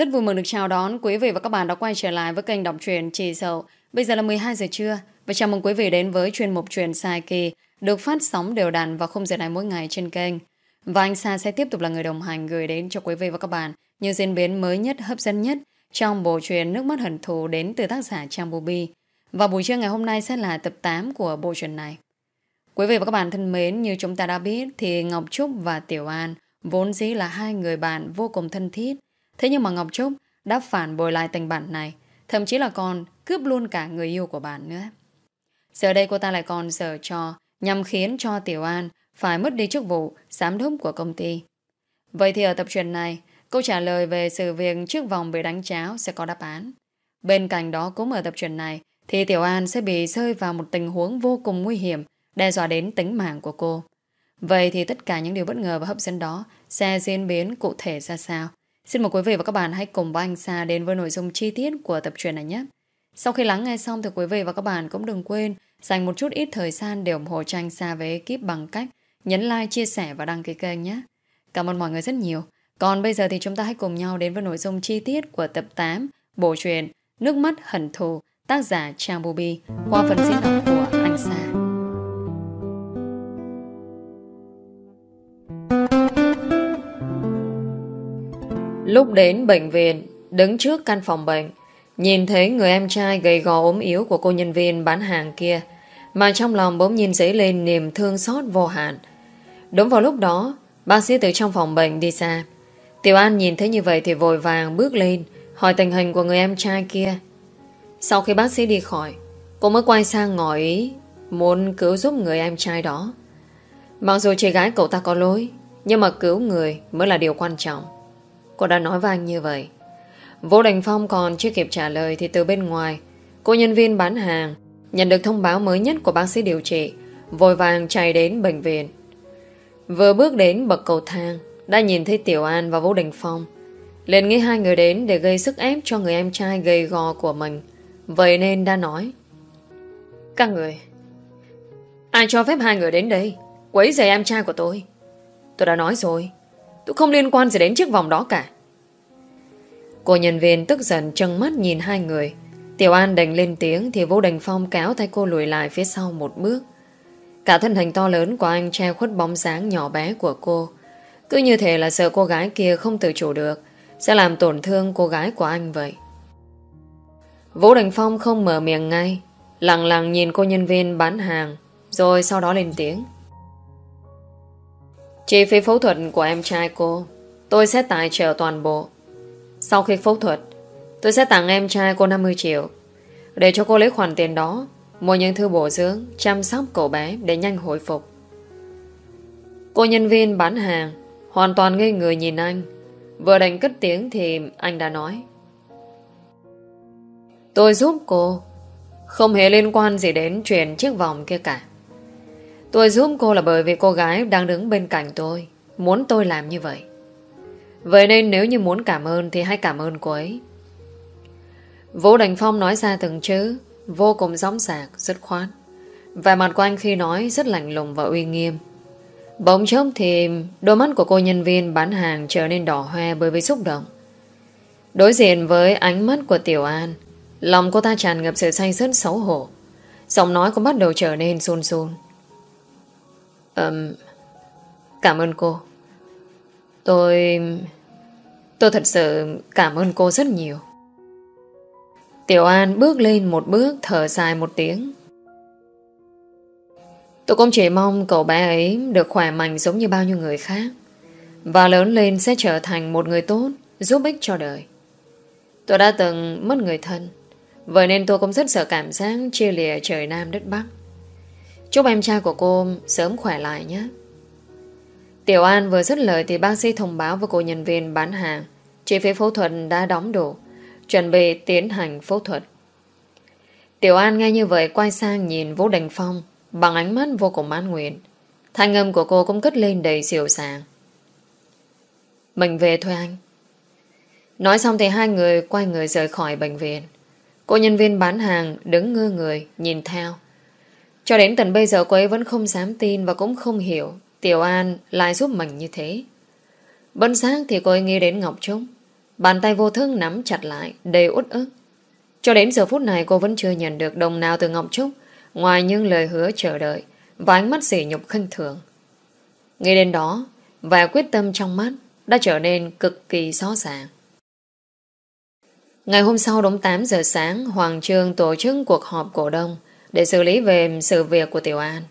Rất vui mừng được chào đón quý vị và các bạn đã quay trở lại với kênh đọc truyện Trì Sầu. Bây giờ là 12 giờ trưa và chào mừng quý vị đến với chuyên mục truyện Sai kỳ được phát sóng đều đặn vào khung giờ này mỗi ngày trên kênh. Và anh Sa sẽ tiếp tục là người đồng hành gửi đến cho quý vị và các bạn những diễn biến mới nhất, hấp dẫn nhất trong bộ truyện Nước mắt hận thù đến từ tác giả Trang bubi Và buổi trưa ngày hôm nay sẽ là tập 8 của bộ truyện này. Quý vị và các bạn thân mến, như chúng ta đã biết thì Ngọc Trúc và Tiểu An vốn dĩ là hai người bạn vô cùng thân thiết. Thế nhưng mà Ngọc Trúc đã phản bội lại tình bạn này, thậm chí là còn cướp luôn cả người yêu của bạn nữa. Giờ đây cô ta lại còn dở trò nhằm khiến cho Tiểu An phải mất đi chức vụ giám đốc của công ty. Vậy thì ở tập truyền này, câu trả lời về sự việc trước vòng bị đánh cháo sẽ có đáp án. Bên cạnh đó cũng ở tập truyền này thì Tiểu An sẽ bị rơi vào một tình huống vô cùng nguy hiểm đe dọa đến tính mạng của cô. Vậy thì tất cả những điều bất ngờ và hấp dẫn đó sẽ diễn biến cụ thể ra sao? Xin mời quý vị và các bạn hãy cùng với anh Sa đến với nội dung chi tiết của tập truyện này nhé. Sau khi lắng nghe xong thì quý vị và các bạn cũng đừng quên dành một chút ít thời gian để ủng hộ cho anh Sa với ekip bằng cách nhấn like, chia sẻ và đăng ký kênh nhé. Cảm ơn mọi người rất nhiều. Còn bây giờ thì chúng ta hãy cùng nhau đến với nội dung chi tiết của tập 8 bộ truyện Nước mắt hận thù tác giả Trang Bobby qua phần diễn đọc của Lúc đến bệnh viện, đứng trước căn phòng bệnh, nhìn thấy người em trai gầy gò ốm yếu của cô nhân viên bán hàng kia, mà trong lòng bỗng nhìn dấy lên niềm thương xót vô hạn. Đúng vào lúc đó, bác sĩ từ trong phòng bệnh đi xa. Tiểu An nhìn thấy như vậy thì vội vàng bước lên, hỏi tình hình của người em trai kia. Sau khi bác sĩ đi khỏi, cô mới quay sang ngỏ ý, muốn cứu giúp người em trai đó. Mặc dù chị gái cậu ta có lỗi, nhưng mà cứu người mới là điều quan trọng. Cô đã nói với anh như vậy. Vũ Đình Phong còn chưa kịp trả lời Thì từ bên ngoài, Cô nhân viên bán hàng Nhận được thông báo mới nhất của bác sĩ điều trị, Vội vàng chạy đến bệnh viện. Vừa bước đến bậc cầu thang, Đã nhìn thấy Tiểu An và Vũ Đình Phong. Liền nghĩ hai người đến Để gây sức ép cho người em trai gầy gò của mình. Vậy nên đã nói, Các người, Ai cho phép hai người đến đây? Quấy rầy em trai của tôi. Tôi đã nói rồi. Tôi không liên quan gì đến chiếc vòng đó cả. Cô nhân viên tức giận trừng mắt nhìn hai người. Tiểu An đành lên tiếng Thì Vũ Đình Phong kéo tay cô lùi lại phía sau một bước. Cả thân hình to lớn của anh che khuất bóng dáng nhỏ bé của cô. Cứ như thể là sợ cô gái kia không tự chủ được, Sẽ làm tổn thương cô gái của anh vậy. Vũ Đình Phong không mở miệng ngay, Lặng lặng nhìn cô nhân viên bán hàng, Rồi sau đó lên tiếng. Chi phí phẫu thuật của em trai cô, Tôi sẽ tài trợ toàn bộ. Sau khi phẫu thuật, Tôi sẽ tặng em trai cô 50 triệu. Để cho cô lấy khoản tiền đó, Mua những thư bổ dưỡng, Chăm sóc cậu bé để nhanh hồi phục. Cô nhân viên bán hàng Hoàn toàn ngây người nhìn anh. Vừa đành cất tiếng thì anh đã nói, Tôi giúp cô. Không hề liên quan gì đến chuyện chiếc vòng kia cả. Tôi giúp cô là bởi vì cô gái đang đứng bên cạnh tôi. Muốn tôi làm như vậy. Vậy nên nếu như muốn cảm ơn Thì hãy cảm ơn cô ấy. Vũ Đình Phong nói ra từng chữ Vô cùng gióng sạc, rất khoát. Và mặt của anh khi nói rất lạnh lùng và uy nghiêm. Bỗng chốc thì Đôi mắt của cô nhân viên bán hàng Trở nên đỏ hoe bởi vì xúc động. Đối diện với ánh mắt của Tiểu An Lòng cô ta tràn ngập sự say sứt xấu hổ. Giọng nói cũng bắt đầu trở nên run run um, Cảm ơn cô. Tôi... Tôi thật sự cảm ơn cô rất nhiều. Tiểu An bước lên một bước Thở dài một tiếng. Tôi cũng chỉ mong cậu bé ấy Được khỏe mạnh giống như bao nhiêu người khác. Và lớn lên sẽ trở thành Một người tốt giúp ích cho đời. Tôi đã từng mất người thân Vậy nên tôi cũng rất sợ cảm giác Chia lìa trời Nam đất Bắc. Chúc em trai của cô sớm khỏe lại nhé. Tiểu An vừa dứt lời thì bác sĩ thông báo với cô nhân viên bán hàng chi phí phẫu thuật đã đóng đủ, chuẩn bị tiến hành phẫu thuật. Tiểu An nghe như vậy quay sang nhìn Vũ Đình Phong bằng ánh mắt vô cùng mãn nguyện. Thanh âm của cô cũng cất lên đầy dịu dàng. Mình về thôi anh. Nói xong thì hai người quay người rời khỏi bệnh viện. Cô nhân viên bán hàng đứng ngơ người nhìn theo. Cho đến tận bây giờ cô ấy vẫn không dám tin và cũng không hiểu Tiểu An lại giúp mình như thế. Bấn sáng thì cô ấy nghĩ đến Ngọc Trúc. Bàn tay vô thức nắm chặt lại, Đầy út ức Cho đến giờ phút này cô vẫn chưa nhận được đồng nào từ Ngọc Trúc, Ngoài những lời hứa chờ đợi Và ánh mắt sỉ nhục khinh thường Nghĩ đến đó Và quyết tâm trong mắt Đã trở nên cực kỳ rõ ràng Ngày hôm sau đúng 8 giờ sáng, Hoàng Trương tổ chức cuộc họp cổ đông để xử lý về sự việc của Tiểu An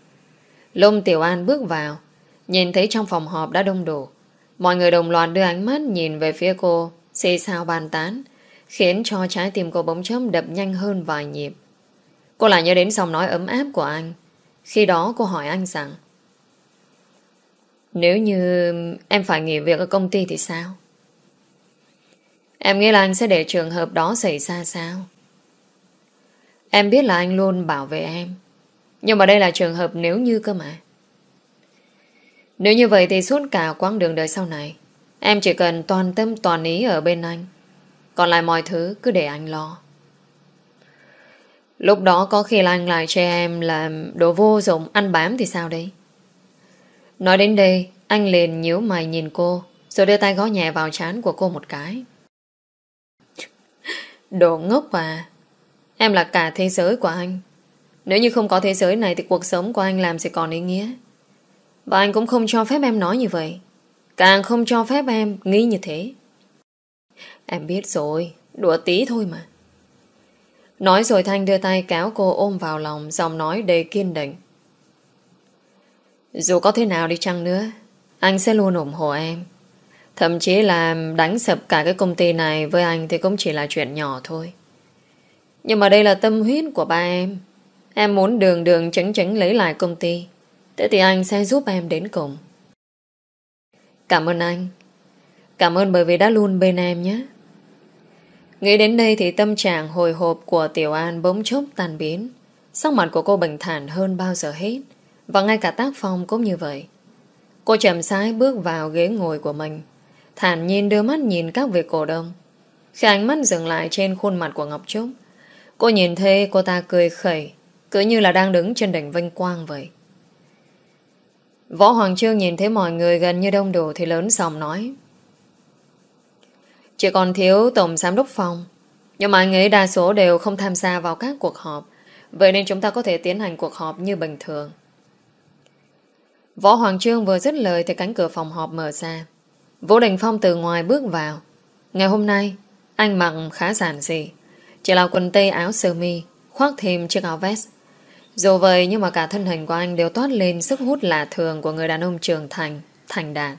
Lúc Tiểu An bước vào, Nhìn thấy trong phòng họp đã đông đủ Mọi người đồng loạt đưa ánh mắt nhìn về phía cô, Xì xào bàn tán, Khiến cho trái tim cô bỗng chớp đập nhanh hơn vài nhịp Cô lại nhớ đến giọng nói ấm áp của anh Khi đó cô hỏi anh rằng, Nếu như em phải nghỉ việc ở công ty thì sao? Em nghĩ là anh sẽ để trường hợp đó xảy ra sao? Em biết là anh luôn bảo vệ em. Nhưng mà đây là trường hợp nếu như cơ mà. Nếu như vậy thì suốt cả quãng đường đời sau này Em chỉ cần toàn tâm toàn ý ở bên anh. Còn lại mọi thứ cứ để anh lo. Lúc đó có khi là anh lại cho em là đồ vô dụng ăn bám thì sao đấy? Nói đến đây, anh liền nhíu mày nhìn cô, rồi đưa tay gõ nhẹ vào trán của cô một cái. Đồ ngốc à. Em là cả thế giới của anh. Nếu như không có thế giới này Thì cuộc sống của anh làm sẽ còn ý nghĩa. Và anh cũng không cho phép em nói như vậy. Càng không cho phép em nghĩ như thế. Em biết rồi, Đùa tí thôi mà. Nói rồi Thanh đưa tay kéo cô ôm vào lòng, Giọng nói đầy kiên định. Dù có thế nào đi chăng nữa, Anh sẽ luôn ủng hộ em. Thậm chí là đánh sập cả cái công ty này với anh thì cũng chỉ là chuyện nhỏ thôi. Nhưng mà đây là tâm huyết của ba em. Em muốn đường đường chấn chấn lấy lại công ty. Thế thì anh sẽ giúp em đến cùng. Cảm ơn anh. Cảm ơn bởi vì đã luôn bên em nhé. Nghĩ đến đây thì tâm trạng hồi hộp của Tiểu An bỗng chốc tan biến. Sắc mặt của cô bình thản hơn bao giờ hết. Và ngay cả tác phong cũng như vậy. Cô chậm rãi bước vào ghế ngồi của mình Thản nhiên đưa mắt nhìn các vị cổ đông Khi ánh mắt dừng lại trên khuôn mặt của Ngọc Trúc Cô nhìn thấy cô ta cười khẩy, Cứ như là đang đứng trên đỉnh vinh quang vậy. Võ Hoàng Trương nhìn thấy mọi người gần như đông đủ Thì lớn giọng nói, Chỉ còn thiếu Tổng Giám đốc Phòng Nhưng mà anh ấy đa số đều không tham gia vào các cuộc họp, Vậy nên chúng ta có thể tiến hành cuộc họp như bình thường. Võ Hoàng Trương vừa dứt lời Thì cánh cửa phòng họp mở ra. Vũ Đình Phong từ ngoài bước vào, Ngày hôm nay, Anh mặc khá giản dị chỉ là quần tây áo sơ mi, Khoác thêm chiếc áo vest. Dù vậy, nhưng mà cả thân hình của anh đều toát lên Sức hút lạ thường của người đàn ông trưởng thành Thành đạt.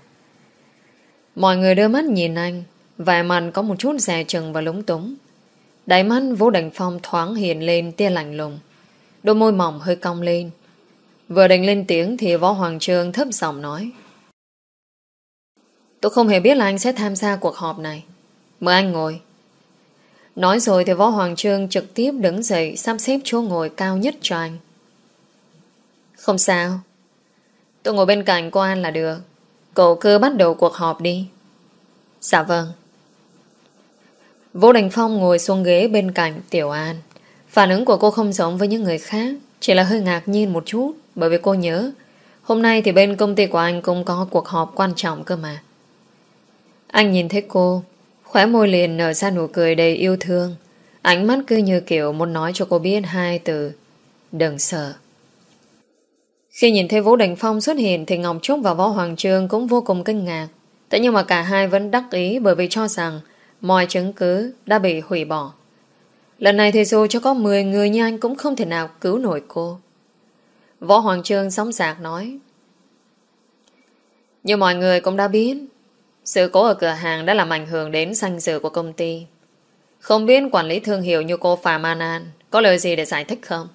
Mọi người đưa mắt nhìn anh Vài mặt có một chút dè chừng và lúng túng. Đáy mắt Vũ Đành Phong thoáng hiện lên tia lạnh lùng. Đôi môi mỏng hơi cong lên. Vừa định lên tiếng Thì Võ Hoàng Trương thấp giọng nói. Tôi không hề biết là anh sẽ tham gia cuộc họp này. Mời anh ngồi. Nói rồi thì Võ Hoàng Trương trực tiếp đứng dậy sắp xếp chỗ ngồi cao nhất cho anh. Không sao. Tôi ngồi bên cạnh cô An là được. Cậu cứ bắt đầu cuộc họp đi. Dạ vâng. Vũ Đình Phong ngồi xuống ghế bên cạnh Tiểu An. Phản ứng của cô không giống với những người khác. Chỉ là hơi ngạc nhiên một chút. Bởi vì cô nhớ, Hôm nay thì bên công ty của anh cũng có cuộc họp quan trọng cơ mà. Anh nhìn thấy cô Khóe môi liền nở ra nụ cười đầy yêu thương. Ánh mắt cứ như kiểu Muốn nói cho cô biết hai từ. Đừng sợ. Khi nhìn thấy Vũ Đình Phong xuất hiện Thì Ngọc Trúc và Võ Hoàng Trương Cũng vô cùng kinh ngạc. Thế nhưng mà cả hai vẫn đắc ý Bởi vì cho rằng mọi chứng cứ đã bị hủy bỏ. Lần này thì dù cho có 10 người như anh Cũng không thể nào cứu nổi cô. Võ Hoàng Trương sóng sạc nói, Như mọi người cũng đã biết sự cố ở cửa hàng đã làm ảnh hưởng đến danh dự của công ty. Không biết quản lý thương hiệu như cô Phạm An An có lời gì để giải thích không?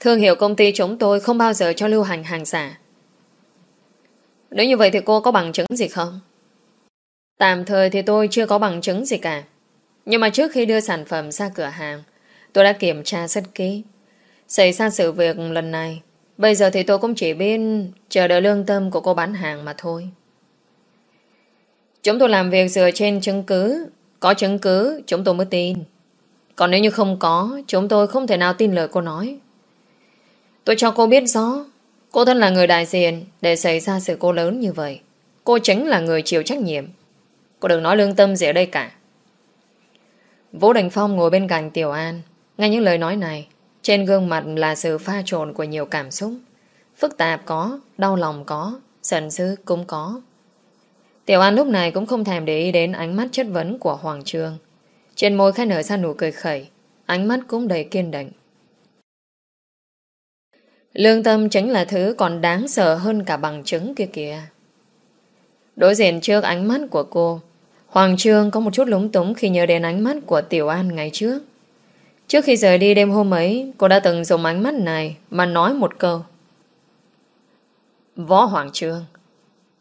Thương hiệu công ty chúng tôi không bao giờ cho lưu hành hàng giả. Nếu như vậy thì cô có bằng chứng gì không? Tạm thời thì tôi chưa có bằng chứng gì cả. Nhưng mà trước khi đưa sản phẩm ra cửa hàng, tôi đã kiểm tra rất kỹ. Xảy ra sự việc lần này, bây giờ thì tôi cũng chỉ biết chờ đợi lương tâm của cô bán hàng mà thôi. Chúng tôi làm việc dựa trên chứng cứ. Có chứng cứ, chúng tôi mới tin. Còn nếu như không có, chúng tôi không thể nào tin lời cô nói. Tôi cho cô biết rõ, cô thân là người đại diện để xảy ra sự cố lớn như vậy. Cô chính là người chịu trách nhiệm. Cô đừng nói lương tâm gì ở đây cả. Vũ Đình Phong ngồi bên cạnh Tiểu An. Nghe những lời nói này, trên gương mặt là sự pha trộn của nhiều cảm xúc. Phức tạp có, đau lòng có, sần dữ cũng có. Tiểu An lúc này cũng không thèm để ý đến ánh mắt chất vấn của Hoàng Trương. Trên môi khai nở ra nụ cười khẩy, ánh mắt cũng đầy kiên định. Lương tâm chính là thứ còn đáng sợ hơn cả bằng chứng kia kìa. Đối diện trước ánh mắt của cô, Hoàng Trương có một chút lúng túng khi nhớ đến ánh mắt của Tiểu An ngày trước. Trước khi rời đi đêm hôm ấy, cô đã từng dùng ánh mắt này mà nói một câu. Võ Hoàng Trương,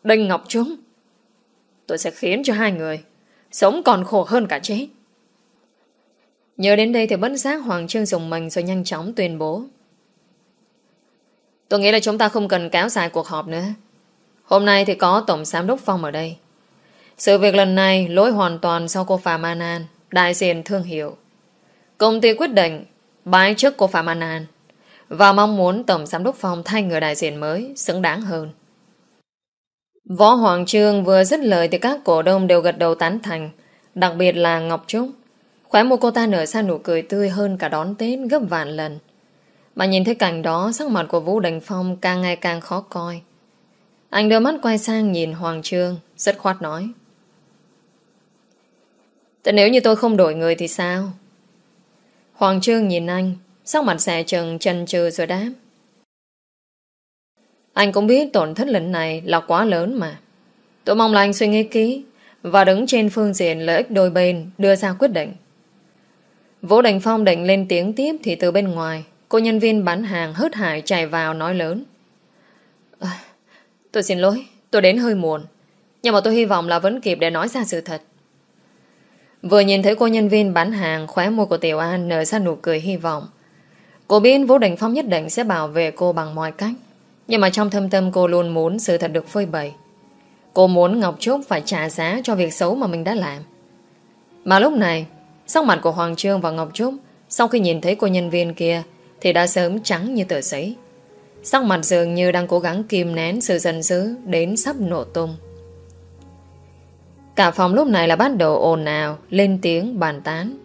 Đinh Ngọc Trung, tôi sẽ khiến cho hai người sống còn khổ hơn cả chết. Nhớ đến đây thì bất giác Hoàng Trương dùng mình rồi nhanh chóng tuyên bố. Tôi nghĩ là chúng ta không cần kéo dài cuộc họp nữa. Hôm nay thì có Tổng Giám Đốc Phong ở đây. Sự việc lần này lỗi hoàn toàn sau cô Phạm An An, đại diện thương hiệu. Công ty quyết định bái chức cô Phạm An An và mong muốn Tổng Giám Đốc Phong thay người đại diện mới xứng đáng hơn. Võ Hoàng Trương vừa dứt lời thì các cổ đông đều gật đầu tán thành, đặc biệt là Ngọc Trúc. Khóe một cô ta nở ra nụ cười tươi hơn cả đón Tết gấp vạn lần. Mà nhìn thấy cảnh đó, sắc mặt của Vũ Đình Phong càng ngày càng khó coi. Anh đưa mắt quay sang nhìn Hoàng Trương, rất khoát nói. Thế nếu như tôi không đổi người thì sao? Hoàng Trương nhìn anh, sắc mặt xẻ trần chần chừ rồi đáp. Anh cũng biết tổn thất lần này là quá lớn mà. Tôi mong là anh suy nghĩ kỹ và đứng trên phương diện lợi ích đôi bên đưa ra quyết định. Vũ Đình Phong định lên tiếng tiếp thì từ bên ngoài cô nhân viên bán hàng hớt hải chạy vào nói lớn. À, tôi xin lỗi, tôi đến hơi muộn. Nhưng mà tôi hy vọng là vẫn kịp để nói ra sự thật. Vừa nhìn thấy cô nhân viên bán hàng khóe môi của Tiểu An nở ra nụ cười hy vọng. Cô biết Vũ Đình Phong nhất định sẽ bảo vệ cô bằng mọi cách. Nhưng mà trong thâm tâm cô luôn muốn sự thật được phơi bày. Cô muốn Ngọc Trúc phải trả giá cho việc xấu mà mình đã làm. Mà lúc này, sắc mặt của Hoàng Trương và Ngọc Trúc sau khi nhìn thấy cô nhân viên kia thì đã sớm trắng như tờ giấy. Sắc mặt dường như đang cố gắng kìm nén sự giận dữ đến sắp nổ tung. Cả phòng lúc này là bắt đầu ồn ào, lên tiếng, bàn tán.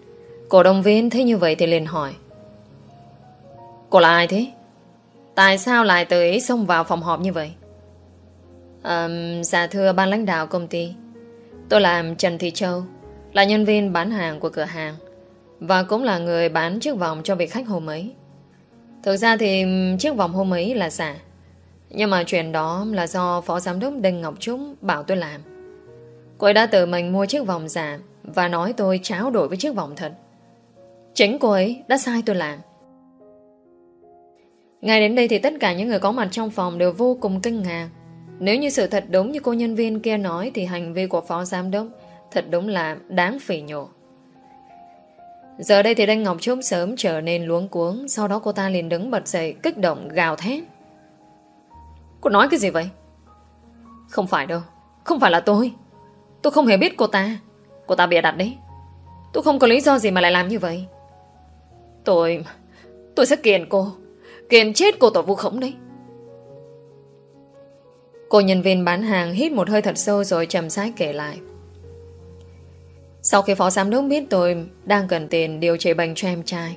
Cổ động viên thấy như vậy thì liền hỏi. Cô là ai thế? Tại sao lại tự ý xông vào phòng họp như vậy? À, dạ thưa ban lãnh đạo công ty. Tôi là Trần Thị Châu, là nhân viên bán hàng của cửa hàng và cũng là người bán chiếc vòng cho vị khách hôm ấy. Thực ra thì chiếc vòng hôm ấy là giả. Nhưng mà chuyện đó là do Phó Giám đốc Đinh Ngọc Trúc bảo tôi làm. Cô ấy đã tự mình mua chiếc vòng giả và nói tôi tráo đổi với chiếc vòng thật. Chính cô ấy đã sai tôi làm. Ngay đến đây thì tất cả những người có mặt trong phòng đều vô cùng kinh ngạc. Nếu như sự thật đúng như cô nhân viên kia nói thì hành vi của phó giám đốc thật đúng là đáng phỉ nhổ. Giờ đây thì Đinh Ngọc Trúc sớm trở nên luống cuống, Sau đó cô ta liền đứng bật dậy, Kích động gào thét. Cô nói cái gì vậy? Không phải đâu, Không phải là tôi. Tôi không hề biết cô ta. Cô ta bịa đặt đấy. Tôi không có lý do gì mà lại làm như vậy. Tôi Tôi sẽ kiện cô Kiềm chết cô tổ vu khống đấy Cô nhân viên bán hàng hít một hơi thật sâu rồi chầm sái kể lại sau khi phó giám đốc biết tôi đang cần tiền điều trị bệnh cho em trai,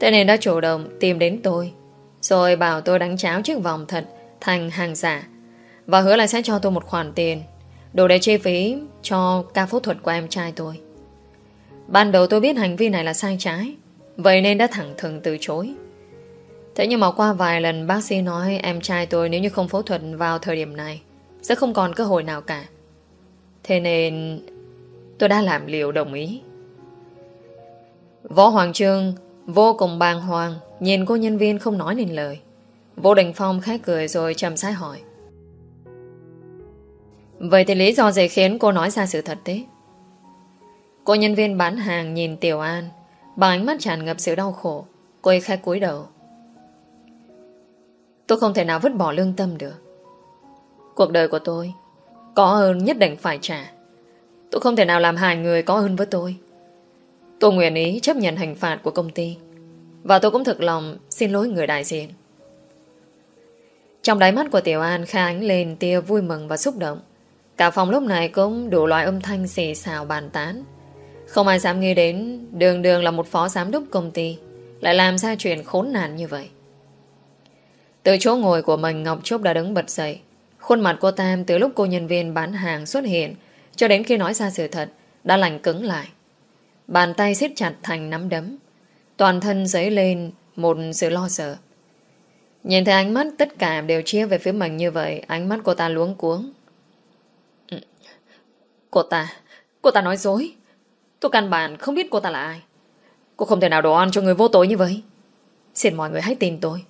thế nên đã chủ động tìm đến tôi, rồi bảo tôi đánh cháo chiếc vòng thật thành hàng giả và hứa là sẽ cho tôi một khoản tiền đủ để chi phí cho ca phẫu thuật của em trai tôi. Ban đầu tôi biết hành vi này là sai trái, vậy nên đã thẳng thừng từ chối. Thế nhưng mà qua vài lần bác sĩ nói, em trai tôi nếu như không phẫu thuật vào thời điểm này, sẽ không còn cơ hội nào cả. Thế nên Tôi đã làm liều đồng ý. Võ Hoàng Trương, Vô cùng bàng hoàng, Nhìn cô nhân viên không nói nên lời. Vô Đình Phong khẽ cười rồi trầm sai hỏi. Vậy thì lý do gì khiến cô nói ra sự thật thế? Cô nhân viên bán hàng nhìn Tiểu An, Bằng ánh mắt tràn ngập sự đau khổ. Cô ấy khẽ cúi đầu. Tôi không thể nào vứt bỏ lương tâm được. Cuộc đời của tôi Có ơn nhất định phải trả. Tôi không thể nào làm hại người có ơn với tôi. Tôi nguyện ý chấp nhận hình phạt của công ty Và tôi cũng thực lòng xin lỗi người đại diện. Trong đáy mắt của Tiểu An khai ánh lên tia vui mừng và xúc động. Cả phòng lúc này cũng đủ loại âm thanh xì xào bàn tán. Không ai dám nghĩ đến đường đường là một phó giám đốc công ty lại làm ra chuyện khốn nạn như vậy. Từ chỗ ngồi của mình Ngọc Trúc đã đứng bật dậy. Khuôn mặt cô Tam từ lúc cô nhân viên bán hàng xuất hiện cho đến khi nói ra sự thật đã lành cứng lại. Bàn tay siết chặt thành nắm đấm. Toàn thân dấy lên một sự lo sợ. Nhìn thấy ánh mắt tất cả đều chia về phía mình như vậy, ánh mắt cô ta luống cuống. Ừ, cô ta, cô ta nói dối. Tôi căn bản không biết cô ta là ai. Cô không thể nào đồ ăn cho người vô tội như vậy. Xin mọi người hãy tin tôi.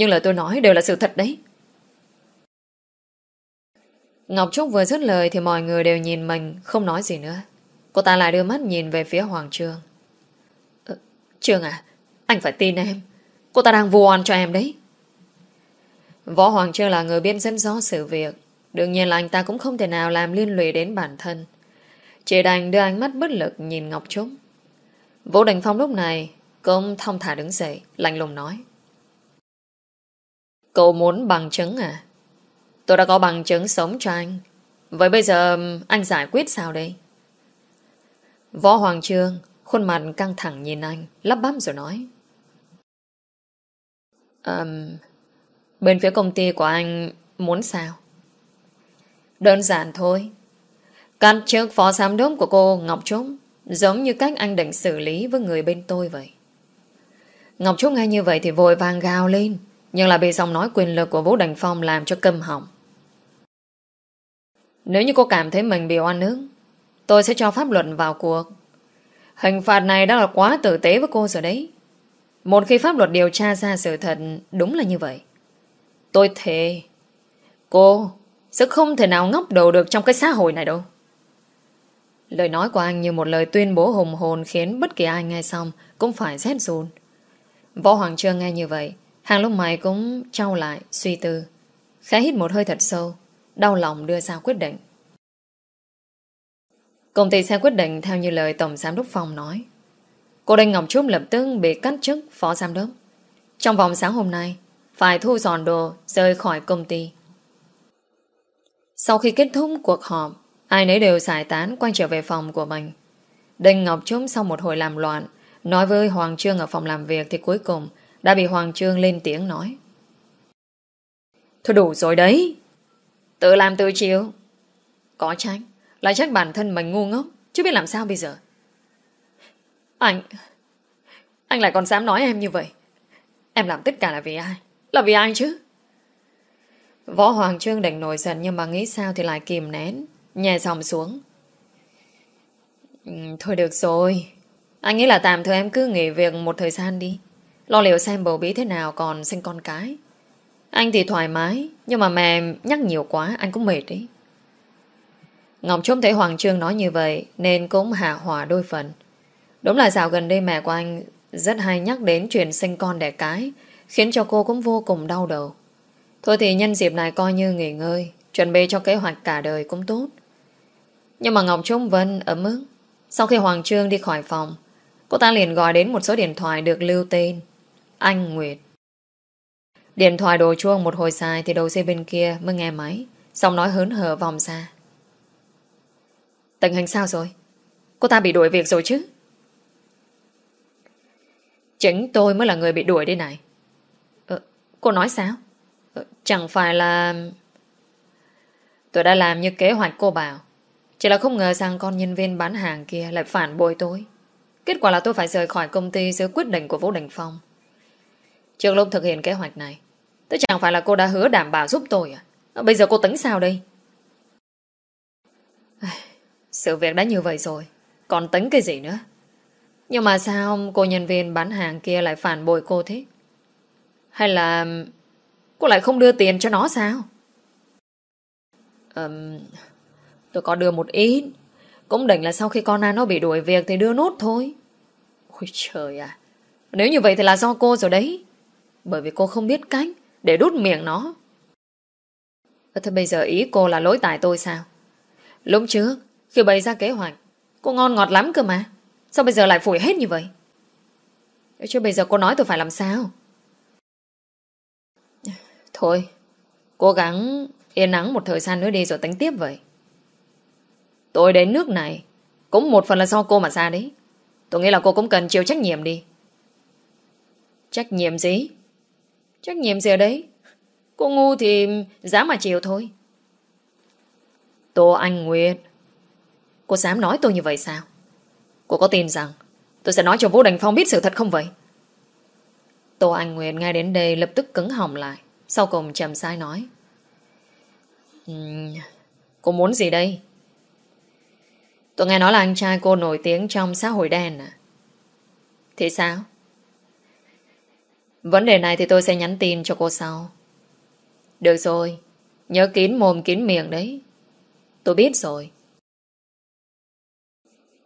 Nhưng lời tôi nói đều là sự thật đấy. Ngọc Trúc vừa dứt lời thì mọi người đều nhìn mình, không nói gì nữa. Cô ta lại đưa mắt nhìn về phía Hoàng Trương. Ờ, Trương à, anh phải tin em. Cô ta đang vô oan cho em đấy. Võ Hoàng Trương là người biết rất rõ sự việc. Đương nhiên là anh ta cũng không thể nào làm liên lụy đến bản thân. Chỉ đành đưa ánh mắt bất lực nhìn Ngọc Trúc. Vũ Đình Phong lúc này cũng thông thả đứng dậy, lạnh lùng nói. Cậu muốn bằng chứng à? Tôi đã có bằng chứng sống cho anh. Vậy bây giờ anh giải quyết sao đây? Võ Hoàng Trương khuôn mặt căng thẳng nhìn anh, lắp bắp rồi nói. Um, bên phía công ty của anh muốn sao? Đơn giản thôi. Căn trước phó giám đốc của cô Ngọc Trúc giống như cách anh định xử lý với người bên tôi vậy. Ngọc Trúc nghe như vậy thì vội vàng gào lên nhưng là bị giọng nói quyền lực của Vũ đành Phong làm cho câm họng. Nếu như cô cảm thấy mình bị oan ức tôi sẽ cho pháp luật vào cuộc. Hình phạt này đã là quá tử tế với cô rồi đấy. Một khi pháp luật điều tra ra sự thật đúng là như vậy. Tôi thề cô sẽ không thể nào ngóc đầu được trong cái xã hội này đâu. Lời nói của anh như một lời tuyên bố hùng hồn khiến bất kỳ ai nghe xong cũng phải rét run. Võ Hoàng Trương nghe như vậy, hàng lúc mày cũng trao lại, suy tư. Khẽ hít một hơi thật sâu, đau lòng đưa ra quyết định. Công ty sẽ quyết định theo như lời Tổng Giám đốc Phong nói. Cô Đinh Ngọc Trúc lập tức bị cắt chức Phó Giám đốc. Trong vòng sáng hôm nay, phải thu dọn đồ rời khỏi công ty. Sau khi kết thúc cuộc họp, ai nấy đều giải tán quay trở về phòng của mình. Đinh Ngọc Trúc sau một hồi làm loạn, nói với Hoàng Trương ở phòng làm việc thì cuối cùng đã bị Hoàng Trương lên tiếng nói. Thôi đủ rồi đấy. Tự làm tự chịu. Có trách, lại trách bản thân mình ngu ngốc, chứ biết làm sao bây giờ. Anh... Anh lại còn dám nói em như vậy. Em làm tất cả là vì ai? Là vì ai chứ? Võ Hoàng Trương đành nổi giận nhưng mà nghĩ sao thì lại kìm nén. Nhè dòng xuống. Ừ, thôi được rồi. Anh nghĩ là tạm thời em cứ nghỉ việc một thời gian đi. Lo liệu xem bầu bí thế nào còn sinh con cái. Anh thì thoải mái, nhưng mà mẹ nhắc nhiều quá, anh cũng mệt đấy. Ngọc Trúc thấy Hoàng Trương nói như vậy nên cũng hạ hòa đôi phần. Đúng là dạo gần đây mẹ của anh rất hay nhắc đến chuyện sinh con đẻ cái, khiến cho cô cũng vô cùng đau đầu. Thôi thì nhân dịp này coi như nghỉ ngơi, chuẩn bị cho kế hoạch cả đời cũng tốt. Nhưng mà Ngọc Trung vẫn ấm ức. Sau khi Hoàng Trương đi khỏi phòng, cô ta liền gọi đến một số điện thoại được lưu tên. Anh Nguyệt. Điện thoại đồ chuông một hồi dài thì đầu dây bên kia mới nghe máy, xong nói hớn hở vòng ra. Tình hình sao rồi? Cô ta bị đuổi việc rồi chứ? Chính tôi mới là người bị đuổi đây này. Ờ, cô nói sao? Ờ, chẳng phải là... Tôi đã làm như kế hoạch cô bảo. Chỉ là không ngờ rằng con nhân viên bán hàng kia lại phản bội tôi. Kết quả là tôi phải rời khỏi công ty dưới quyết định của Vũ Đình Phong. Trường Lông thực hiện kế hoạch này, Thế chẳng phải là cô đã hứa đảm bảo giúp tôi à? Ờ, bây giờ cô tính sao đây? Sự việc đã như vậy rồi, còn tính cái gì nữa? Nhưng mà sao cô nhân viên bán hàng kia lại phản bội cô thế? Hay là cô lại không đưa tiền cho nó sao? Um, tôi có đưa một ít. Cũng định là sau khi con An nó bị đuổi việc thì đưa nốt thôi. Ôi trời à. Nếu như vậy thì là do cô rồi đấy. Bởi vì cô không biết cách để đút miệng nó. Thế bây giờ ý cô là lỗi tại tôi sao? Lúc trước, khi bày ra kế hoạch, cô ngon ngọt lắm cơ mà. Sao bây giờ lại phủi hết như vậy? Chứ bây giờ cô nói tôi phải làm sao? Thôi, cố gắng yên nắng một thời gian nữa đi rồi tính tiếp vậy. Tôi đến nước này cũng một phần là do cô mà ra đấy. Tôi nghĩ là cô cũng cần chịu trách nhiệm đi. Trách nhiệm gì? Trách nhiệm gì ở đấy? Cô ngu thì dám mà chịu thôi. Tô Anh Nguyệt Cô dám nói tôi như vậy sao? Cô có tin rằng tôi sẽ nói cho Vũ Đình Phong biết sự thật không vậy? Tô Anh Nguyệt ngay đến đây lập tức cứng hỏng lại. Sau cùng trầm sai nói. Um, cô muốn gì đây? Tôi nghe nói là anh trai cô nổi tiếng trong xã hội đen à? Thì sao? Vấn đề này thì tôi sẽ nhắn tin cho cô sau. Được rồi. Nhớ kín mồm kín miệng đấy. Tôi biết rồi.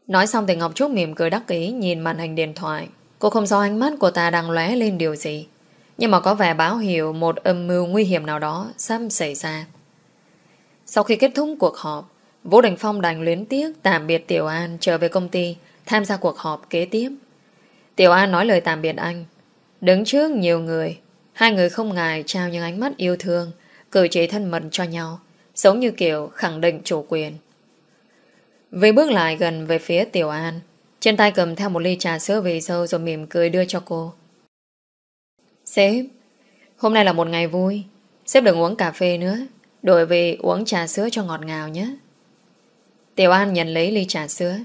Nói xong thì Ngọc Trúc mỉm cười đắc ý nhìn màn hình điện thoại. Cô không rõ ánh mắt của ta đang lóe lên điều gì. Nhưng mà có vẻ báo hiệu một âm mưu nguy hiểm nào đó sắp xảy ra. Sau khi kết thúc cuộc họp, Vũ Đình Phong đành luyến tiếc tạm biệt Tiểu An trở về công ty tham gia cuộc họp kế tiếp. Tiểu An nói lời tạm biệt anh. Đứng trước nhiều người, hai người không ngại trao những ánh mắt yêu thương, cử chỉ thân mật cho nhau, giống như kiểu khẳng định chủ quyền. Vì bước lại gần về phía Tiểu An, trên tay cầm theo một ly trà sữa vị sâu rồi mỉm cười đưa cho cô. Sếp, hôm nay là một ngày vui. Sếp đừng uống cà phê nữa, đổi về uống trà sữa cho ngọt ngào nhé. Tiểu An nhận lấy ly trà sữa,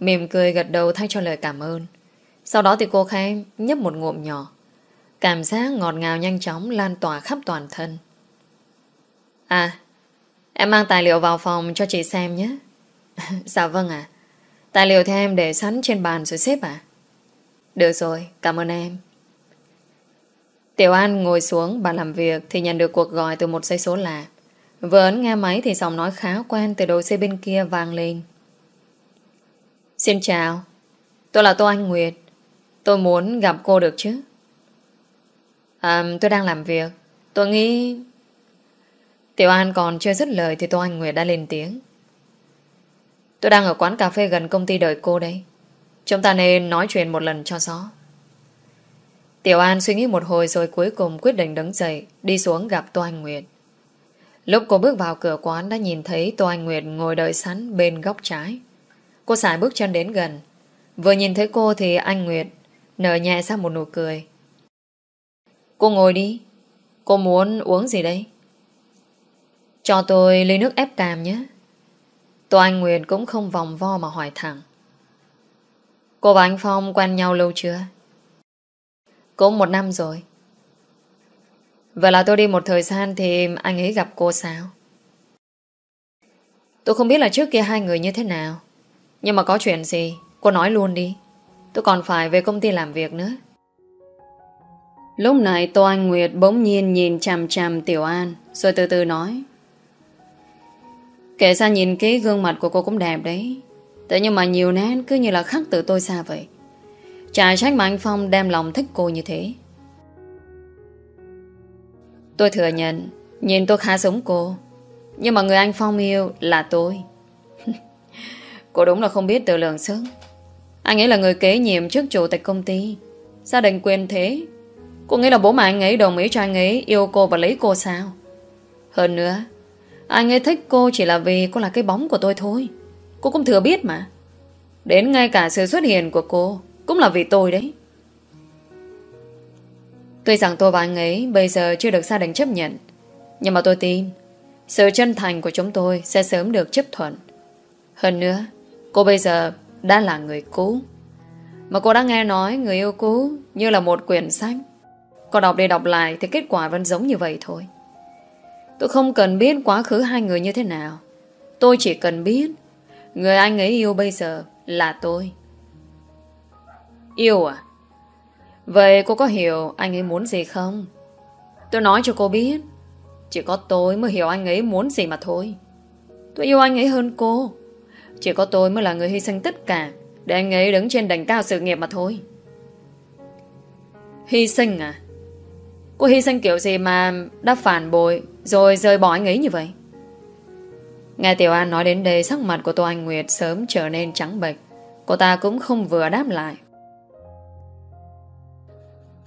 mỉm cười gật đầu thay cho lời cảm ơn. Sau đó thì cô khai nhấp một ngụm nhỏ. Cảm giác ngọt ngào nhanh chóng lan tỏa khắp toàn thân. À, em mang tài liệu vào phòng cho chị xem nhé. dạ vâng ạ. Tài liệu theo em để sẵn trên bàn rồi xếp à? Được rồi, cảm ơn em. Tiểu An ngồi xuống bàn làm việc thì nhận được cuộc gọi từ một dây số lạ. Vừa ấn nghe máy thì giọng nói khá quen từ đầu xe bên kia vang lên. Xin chào, tôi là Tô Anh Nguyệt. Tôi muốn gặp cô được chứ? À, tôi đang làm việc. Tôi nghĩ... Tiểu An còn chưa dứt lời thì Tô Anh Nguyệt đã lên tiếng. Tôi đang ở quán cà phê gần công ty đợi cô đây. Chúng ta nên nói chuyện một lần cho rõ. Tiểu An suy nghĩ một hồi rồi cuối cùng quyết định đứng dậy, đi xuống gặp Tô Anh Nguyệt. Lúc cô bước vào cửa quán đã nhìn thấy Tô Anh Nguyệt ngồi đợi sẵn bên góc trái. Cô xài bước chân đến gần. Vừa nhìn thấy cô thì anh Nguyệt nở nhẹ ra một nụ cười. Cô ngồi đi. Cô muốn uống gì đây? Cho tôi ly nước ép cam nhé. Tô Anh Nguyệt cũng không vòng vo mà hỏi thẳng. Cô và anh Phong quen nhau lâu chưa? Cũng một năm rồi. Vậy là tôi đi một thời gian thì anh ấy gặp cô sao? Tôi không biết là trước kia hai người như thế nào. Nhưng mà có chuyện gì, cô nói luôn đi. Tôi còn phải về công ty làm việc nữa. Lúc này Tô Anh Nguyệt bỗng nhiên nhìn chằm chằm Tiểu An, rồi từ từ nói. Kể ra nhìn cái gương mặt của cô cũng đẹp đấy. Thế nhưng mà nhiều nét cứ như là khắc từ tôi xa vậy. Chả trách mà anh Phong đem lòng thích cô như thế. Tôi thừa nhận, Nhìn tôi khá giống cô Nhưng mà người anh Phong yêu là tôi Cô đúng là không biết tự lượng sức Anh ấy là người kế nhiệm trước chủ tịch công ty Gia đình quyền thế Cô nghĩ là bố mẹ anh ấy đồng ý cho anh ấy Yêu cô và lấy cô sao? Hơn nữa, Anh ấy thích cô chỉ là vì cô là cái bóng của tôi thôi. Cô cũng thừa biết mà. Đến ngay cả sự xuất hiện của cô Cũng là vì tôi đấy. Tuy rằng tôi và anh ấy bây giờ chưa được gia đình chấp nhận, Nhưng mà tôi tin Sự chân thành của chúng tôi sẽ sớm được chấp thuận. Hơn nữa, Cô bây giờ đã là người cũ. Mà cô đã nghe nói người yêu cũ Như là một quyển sách còn đọc đi đọc lại Thì kết quả vẫn giống như vậy thôi. Tôi không cần biết quá khứ hai người như thế nào. Tôi chỉ cần biết, Người anh ấy yêu bây giờ là tôi. Yêu à? Vậy cô có hiểu anh ấy muốn gì không? Tôi nói cho cô biết, Chỉ có tôi mới hiểu anh ấy muốn gì mà thôi. Tôi yêu anh ấy hơn cô. Chỉ có tôi mới là người hy sinh tất cả, Để anh ấy đứng trên đỉnh cao sự nghiệp mà thôi. Hy sinh à? Cô hy sinh kiểu gì mà đã phản bội Rồi rời bỏ anh ấy như vậy? Nghe Tiểu An nói đến đây, Sắc mặt của Tô Anh Nguyệt sớm trở nên trắng bệch. Cô ta cũng không vừa đáp lại.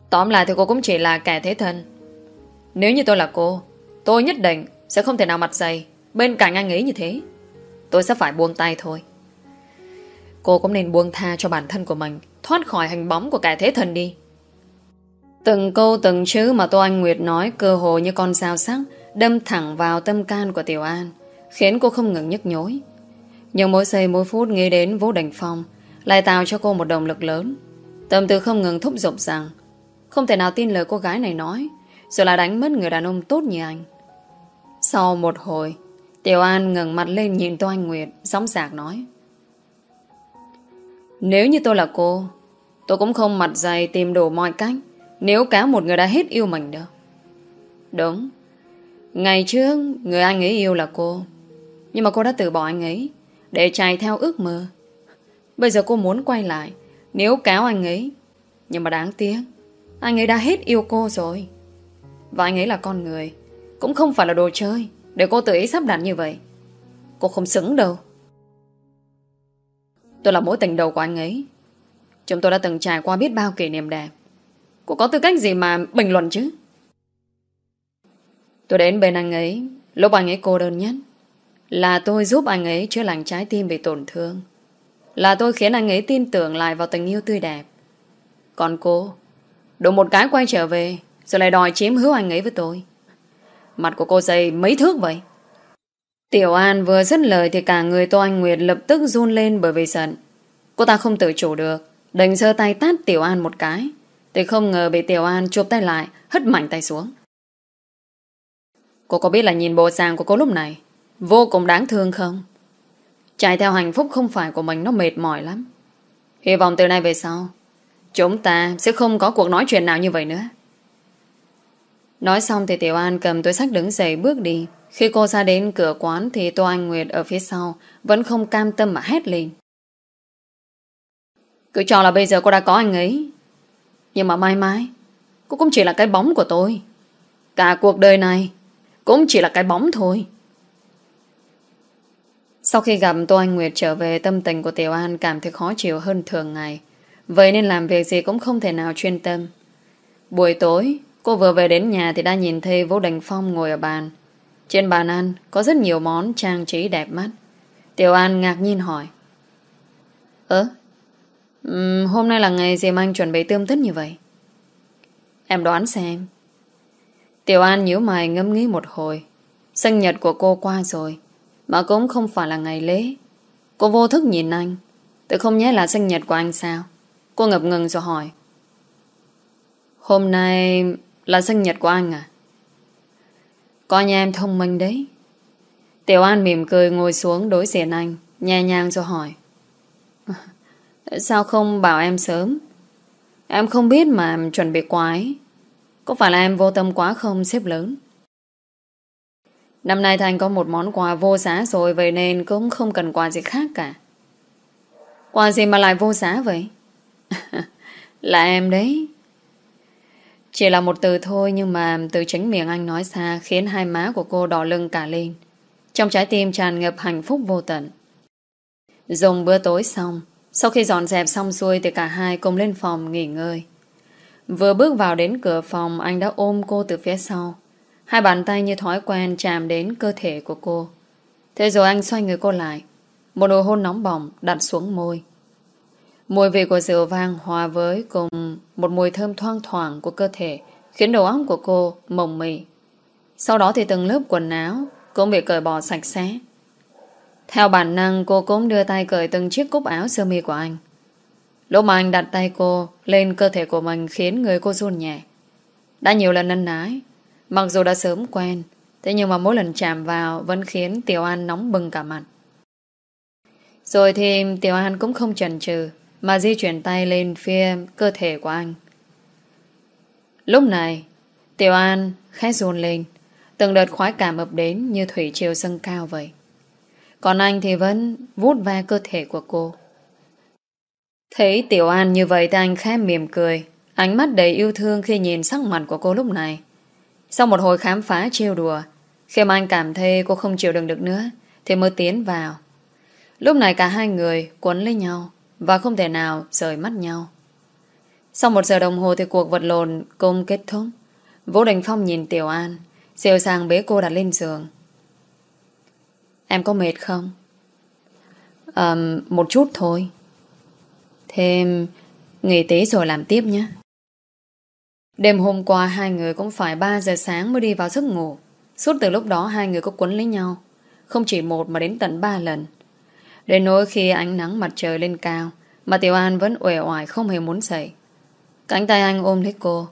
Tóm lại thì cô cũng chỉ là kẻ thế thân. Nếu như tôi là cô, Tôi nhất định sẽ không thể nào mặt dày Bên cạnh anh ấy như thế. Tôi sẽ phải buông tay thôi. Cô cũng nên buông tha cho bản thân của mình, Thoát khỏi hành bóng của kẻ thế thần đi. Từng câu từng chữ mà Tô Anh Nguyệt nói cơ hồ như con dao sắc, đâm thẳng vào tâm can của Tiểu An, khiến cô không ngừng nhức nhối. Nhưng mỗi giây mỗi phút nghĩ đến Vũ Đình Phong lại tạo cho cô một động lực lớn. Tâm tư không ngừng thúc giục rằng, không thể nào tin lời cô gái này nói, rồi là đánh mất người đàn ông tốt như anh. Sau một hồi, Tiểu An ngừng mặt lên nhìn Tô Anh Nguyệt Sóng sạc nói, Nếu như tôi là cô, Tôi cũng không mặt dày tìm đủ mọi cách nếu cáo một người đã hết yêu mình được, Đúng. Ngày trước người anh ấy yêu là cô. Nhưng mà cô đã từ bỏ anh ấy Để chạy theo ước mơ. Bây giờ cô muốn quay lại Nếu cáo anh ấy. Nhưng mà đáng tiếc Anh ấy đã hết yêu cô rồi. Và anh ấy là con người Cũng không phải là đồ chơi Để cô tự ý sắp đặt như vậy. Cô không xứng đâu. Tôi là mối tình đầu của anh ấy. Chúng tôi đã từng trải qua biết bao kỷ niệm đẹp. Cô có tư cách gì mà bình luận chứ? Tôi đến bên anh ấy, Lúc anh ấy cô đơn nhất. Là tôi giúp anh ấy chữa lành trái tim bị tổn thương. Là tôi khiến anh ấy tin tưởng lại vào tình yêu tươi đẹp. Còn cô, đủ một cái quay trở về, Rồi lại đòi chiếm hữu anh ấy với tôi. Mặt của cô dày mấy thước vậy? Tiểu An vừa dứt lời Thì cả người Tô Anh Nguyệt lập tức run lên bởi vì giận. Cô ta không tự chủ được, Đành giơ tay tát Tiểu An một cái. Tôi không ngờ bị Tiểu An chụp tay lại, Hất mạnh tay xuống. Cô có biết là nhìn bộ dạng của cô lúc này Vô cùng đáng thương không? Chạy theo hạnh phúc không phải của mình, Nó mệt mỏi lắm. Hy vọng từ nay về sau, Chúng ta sẽ không có cuộc nói chuyện nào như vậy nữa. Nói xong thì Tiểu An cầm túi sách đứng dậy bước đi. Khi cô ra đến cửa quán Thì Tô Anh Nguyệt ở phía sau Vẫn không cam tâm mà hét lên. Cứ cho là bây giờ cô đã có anh ấy nhưng mà mãi mãi Cô cũng chỉ là cái bóng của tôi. Cả cuộc đời này, Cũng chỉ là cái bóng thôi. Sau khi gặp Tô Anh Nguyệt trở về, Tâm tình của Tiểu An cảm thấy khó chịu hơn thường ngày. Vậy nên làm việc gì cũng không thể nào chuyên tâm. Buổi tối, Cô vừa về đến nhà thì đã nhìn thấy Vũ Đình Phong ngồi ở bàn. Trên bàn ăn Có rất nhiều món trang trí đẹp mắt. Tiểu An ngạc nhiên hỏi, Ơ Uhm, hôm nay là ngày gì mà anh chuẩn bị tươm tất như vậy? Em đoán xem. Tiểu An nhíu mày ngâm nghĩ một hồi. Sinh nhật của cô qua rồi, mà cũng không phải là ngày lễ. Cô vô thức nhìn anh. Tự không nhớ là sinh nhật của anh sao? Cô ngập ngừng rồi hỏi. Hôm nay là sinh nhật của anh à? Coi nhà em thông minh đấy. Tiểu An mỉm cười ngồi xuống đối diện anh, nhẹ nhàng rồi hỏi. Sao không bảo em sớm? Em không biết mà chuẩn bị quái. Có phải là em vô tâm quá không xếp lớn? Năm nay Thành có một món quà vô giá rồi, Vậy nên cũng không cần quà gì khác cả. Quà gì mà lại vô giá vậy? Là em đấy. Chỉ là một từ thôi, Nhưng mà từ chính miệng anh nói ra Khiến hai má của cô đỏ lưng cả lên. Trong trái tim tràn ngập hạnh phúc vô tận. Dùng bữa tối xong sau khi dọn dẹp xong xuôi thì cả hai cùng lên phòng nghỉ ngơi. Vừa bước vào đến cửa phòng, anh đã ôm cô từ phía sau. Hai bàn tay như thói quen chạm đến cơ thể của cô. Thế rồi anh xoay người cô lại. Một nụ hôn nóng bỏng đặt xuống môi. Mùi vị của rượu vang hòa với cùng một mùi thơm thoang thoảng của cơ thể, khiến đầu óc của cô mộng mị. Sau đó thì từng lớp quần áo cũng bị cởi bỏ sạch sẽ. Theo bản năng cô cũng đưa tay cởi từng chiếc cúc áo sơ mi của anh. Lúc mà anh đặt tay cô lên cơ thể của mình khiến người cô run nhẹ. Đã nhiều lần nân nái, mặc dù đã sớm quen, thế nhưng mà mỗi lần chạm vào vẫn khiến Tiểu An nóng bừng cả mặt. Rồi thì Tiểu An cũng không chần chừ mà di chuyển tay lên phía cơ thể của anh. Lúc này, Tiểu An khẽ run lên, từng đợt khoái cảm ập đến như thủy triều sân cao vậy. Còn anh thì vẫn vút ve cơ thể của cô. Thấy Tiểu An như vậy thì anh khẽ mỉm cười, ánh mắt đầy yêu thương khi nhìn sắc mặt của cô lúc này. Sau một hồi khám phá trêu đùa, khi mà anh cảm thấy cô không chịu đựng được nữa, thì mới tiến vào. Lúc này cả hai người quấn lấy nhau và không thể nào rời mắt nhau. Sau một giờ đồng hồ thì cuộc vật lộn cũng kết thúc. Vũ Đình Phong nhìn Tiểu An, siêu sàng bế cô đặt lên giường. Em có mệt không? um, Một chút thôi. Thêm Nghỉ tí rồi làm tiếp nhé. Đêm hôm qua hai người cũng phải 3 giờ sáng mới đi vào giấc ngủ. Suốt từ lúc đó hai người có quấn lấy nhau. Không chỉ một mà đến tận ba lần. Đến nỗi khi ánh nắng mặt trời lên cao Mà Tiểu An vẫn uể oải không hề muốn dậy. Cánh tay anh ôm lấy cô.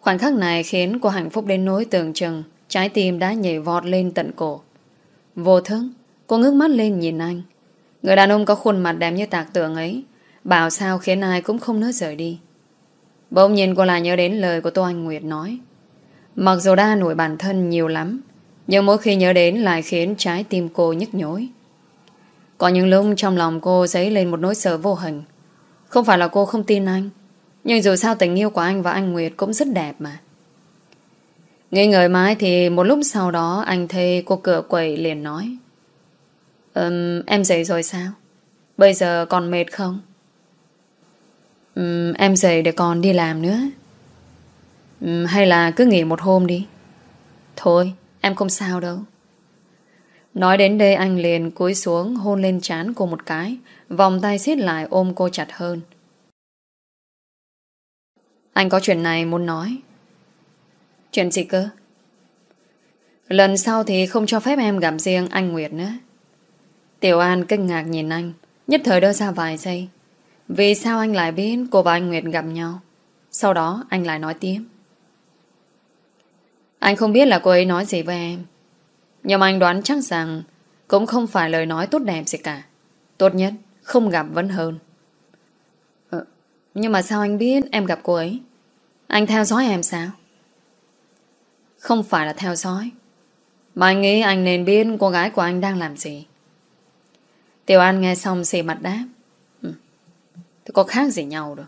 Khoảnh khắc này khiến cô hạnh phúc đến nỗi tưởng chừng Trái tim đã nhảy vọt lên tận cổ. Vô thức, Cô ngước mắt lên nhìn anh. Người đàn ông có khuôn mặt đẹp như tạc tượng ấy, Bảo sao khiến ai cũng không nỡ rời đi. Bỗng nhiên cô lại nhớ đến lời của Tô Anh Nguyệt nói. Mặc dù đã nổi bản thân nhiều lắm, Nhưng mỗi khi nhớ đến lại khiến trái tim cô nhức nhối. Có những lúc trong lòng cô dấy lên một nỗi sợ vô hình. Không phải là cô không tin anh, Nhưng dù sao tình yêu của anh và anh Nguyệt cũng rất đẹp mà nghe ngợi mãi thì một lúc sau đó anh thấy cô cửa quầy liền nói. Um, Em dậy rồi sao? Bây giờ còn mệt không? um, Em dậy để còn đi làm nữa. Um, Hay là cứ nghỉ một hôm đi. Thôi em không sao đâu. Nói đến đây anh liền cúi xuống hôn lên trán cô một cái Vòng tay siết lại ôm cô chặt hơn. Anh có chuyện này muốn nói. Chuyện gì cơ? Lần sau thì không cho phép em gặp riêng anh Nguyệt nữa. Tiểu An kinh ngạc nhìn anh, nhất thời đưa ra vài giây. Vì sao anh lại biết cô và anh Nguyệt gặp nhau? Sau đó anh lại nói tiếp. Anh không biết là cô ấy nói gì với em. Nhưng anh đoán chắc rằng cũng không phải lời nói tốt đẹp gì cả. Tốt nhất, không gặp vẫn hơn. Ờ, nhưng mà sao anh biết em gặp cô ấy? Anh theo dõi em sao? Không phải là theo dõi. Mà anh nghĩ anh nên biết cô gái của anh đang làm gì? Tiểu An nghe xong xì mặt đáp. Ừ. Thì có khác gì nhau đâu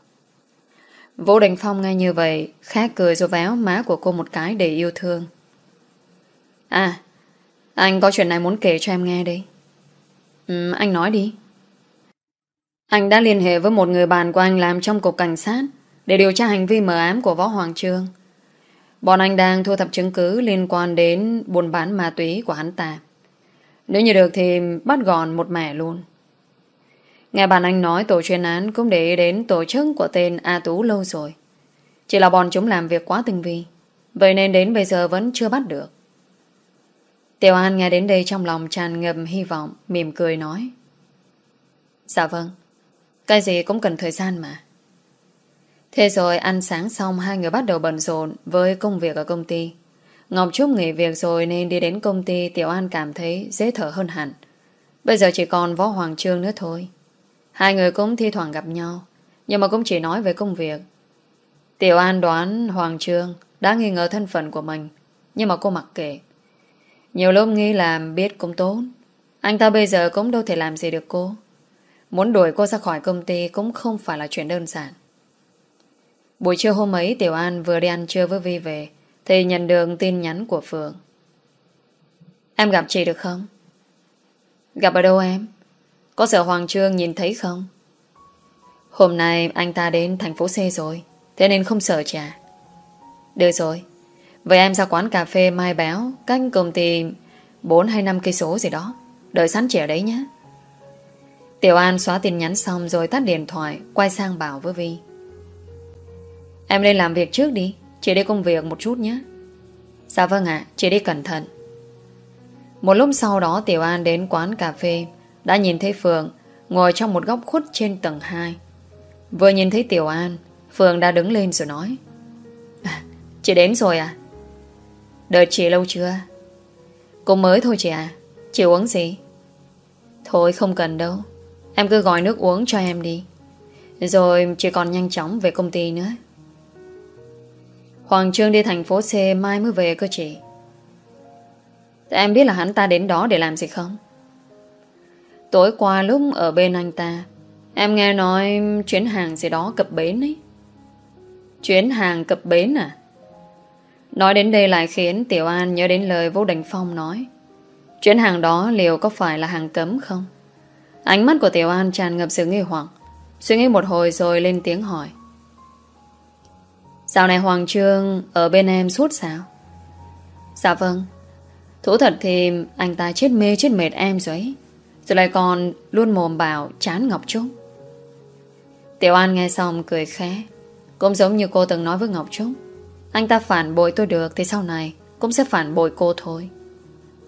Vũ Đình Phong nghe như vậy Khác cười rồi véo má của cô một cái để yêu thương. À Anh có chuyện này muốn kể cho em nghe đi. Ừ, Anh nói đi. Anh đã liên hệ với một người bạn của anh làm trong cục cảnh sát Để điều tra hành vi mờ ám của Võ Hoàng Trương. Bọn anh đang thu thập chứng cứ liên quan đến buôn bán ma túy của hắn ta. Nếu như được thì bắt gọn một mẻ luôn. Nghe bạn anh nói tổ chuyên án cũng để ý đến tổ chức của tên A Tú lâu rồi. Chỉ là bọn chúng làm việc quá tinh vi. Vậy nên đến bây giờ vẫn chưa bắt được. Tiểu An nghe đến đây trong lòng tràn ngập hy vọng, mỉm cười nói. Dạ vâng, cái gì cũng cần thời gian mà. Thế rồi ăn sáng xong hai người bắt đầu bận rộn với công việc ở công ty. Ngọc Trúc nghỉ việc rồi nên đi đến công ty Tiểu An cảm thấy dễ thở hơn hẳn. Bây giờ chỉ còn Võ Hoàng Trương nữa thôi. Hai người cũng thi thoảng gặp nhau, nhưng mà cũng chỉ nói về công việc. Tiểu An đoán Hoàng Trương đã nghi ngờ thân phận của mình, nhưng mà cô mặc kệ. Nhiều lúc nghĩ làm biết cũng tốt. Anh ta bây giờ cũng đâu thể làm gì được cô. Muốn đuổi cô ra khỏi công ty cũng không phải là chuyện đơn giản. Buổi trưa hôm ấy, Tiểu An vừa đi ăn trưa với Vi về, Thì nhận được tin nhắn của Phượng Em gặp chị được không? Gặp ở đâu em? Có sợ Hoàng Trương nhìn thấy không? Hôm nay anh ta đến thành phố C rồi, Thế nên không sợ chả Được rồi Vậy em ra quán cà phê Mai Béo, Cách công ty 4 hay 5 cây số gì đó Đợi sẵn chị ở đấy nhé Tiểu An xóa tin nhắn xong rồi tắt điện thoại, Quay sang bảo với Vi Em lên làm việc trước đi. Chị đi công việc một chút nhé. Dạ vâng ạ, chị đi cẩn thận. Một lúc sau đó Tiểu An đến quán cà phê Đã nhìn thấy Phượng Ngồi trong một góc khuất trên tầng 2 Vừa nhìn thấy Tiểu An Phượng đã đứng lên rồi nói à, Chị đến rồi à? Đợi chị lâu chưa? Cũng mới thôi chị à? Chị uống gì? Thôi không cần đâu. Em cứ gọi nước uống cho em đi. Rồi chị còn nhanh chóng về công ty nữa. Hoàng Trương đi thành phố C mai mới về cơ chị. Em biết là hắn ta đến đó để làm gì không? Tối qua lúc ở bên anh ta, Em nghe nói chuyến hàng gì đó cập bến ấy Chuyến hàng cập bến à? Nói đến đây lại khiến Tiểu An nhớ đến lời Vũ Đình Phong nói Chuyến hàng đó liệu có phải là hàng cấm không? Ánh mắt của Tiểu An tràn ngập sự nghi hoặc Suy nghĩ một hồi rồi lên tiếng hỏi Dạo này Hoàng Trương ở bên em suốt sao? Dạ vâng. Thú thật thì anh ta chết mê, chết mệt em rồi ấy. Rồi lại còn luôn mồm bảo chán Ngọc Trúc Tiểu An nghe xong cười khẽ Cũng giống như cô từng nói với Ngọc Trúc Anh ta phản bội tôi được Thì sau này cũng sẽ phản bội cô thôi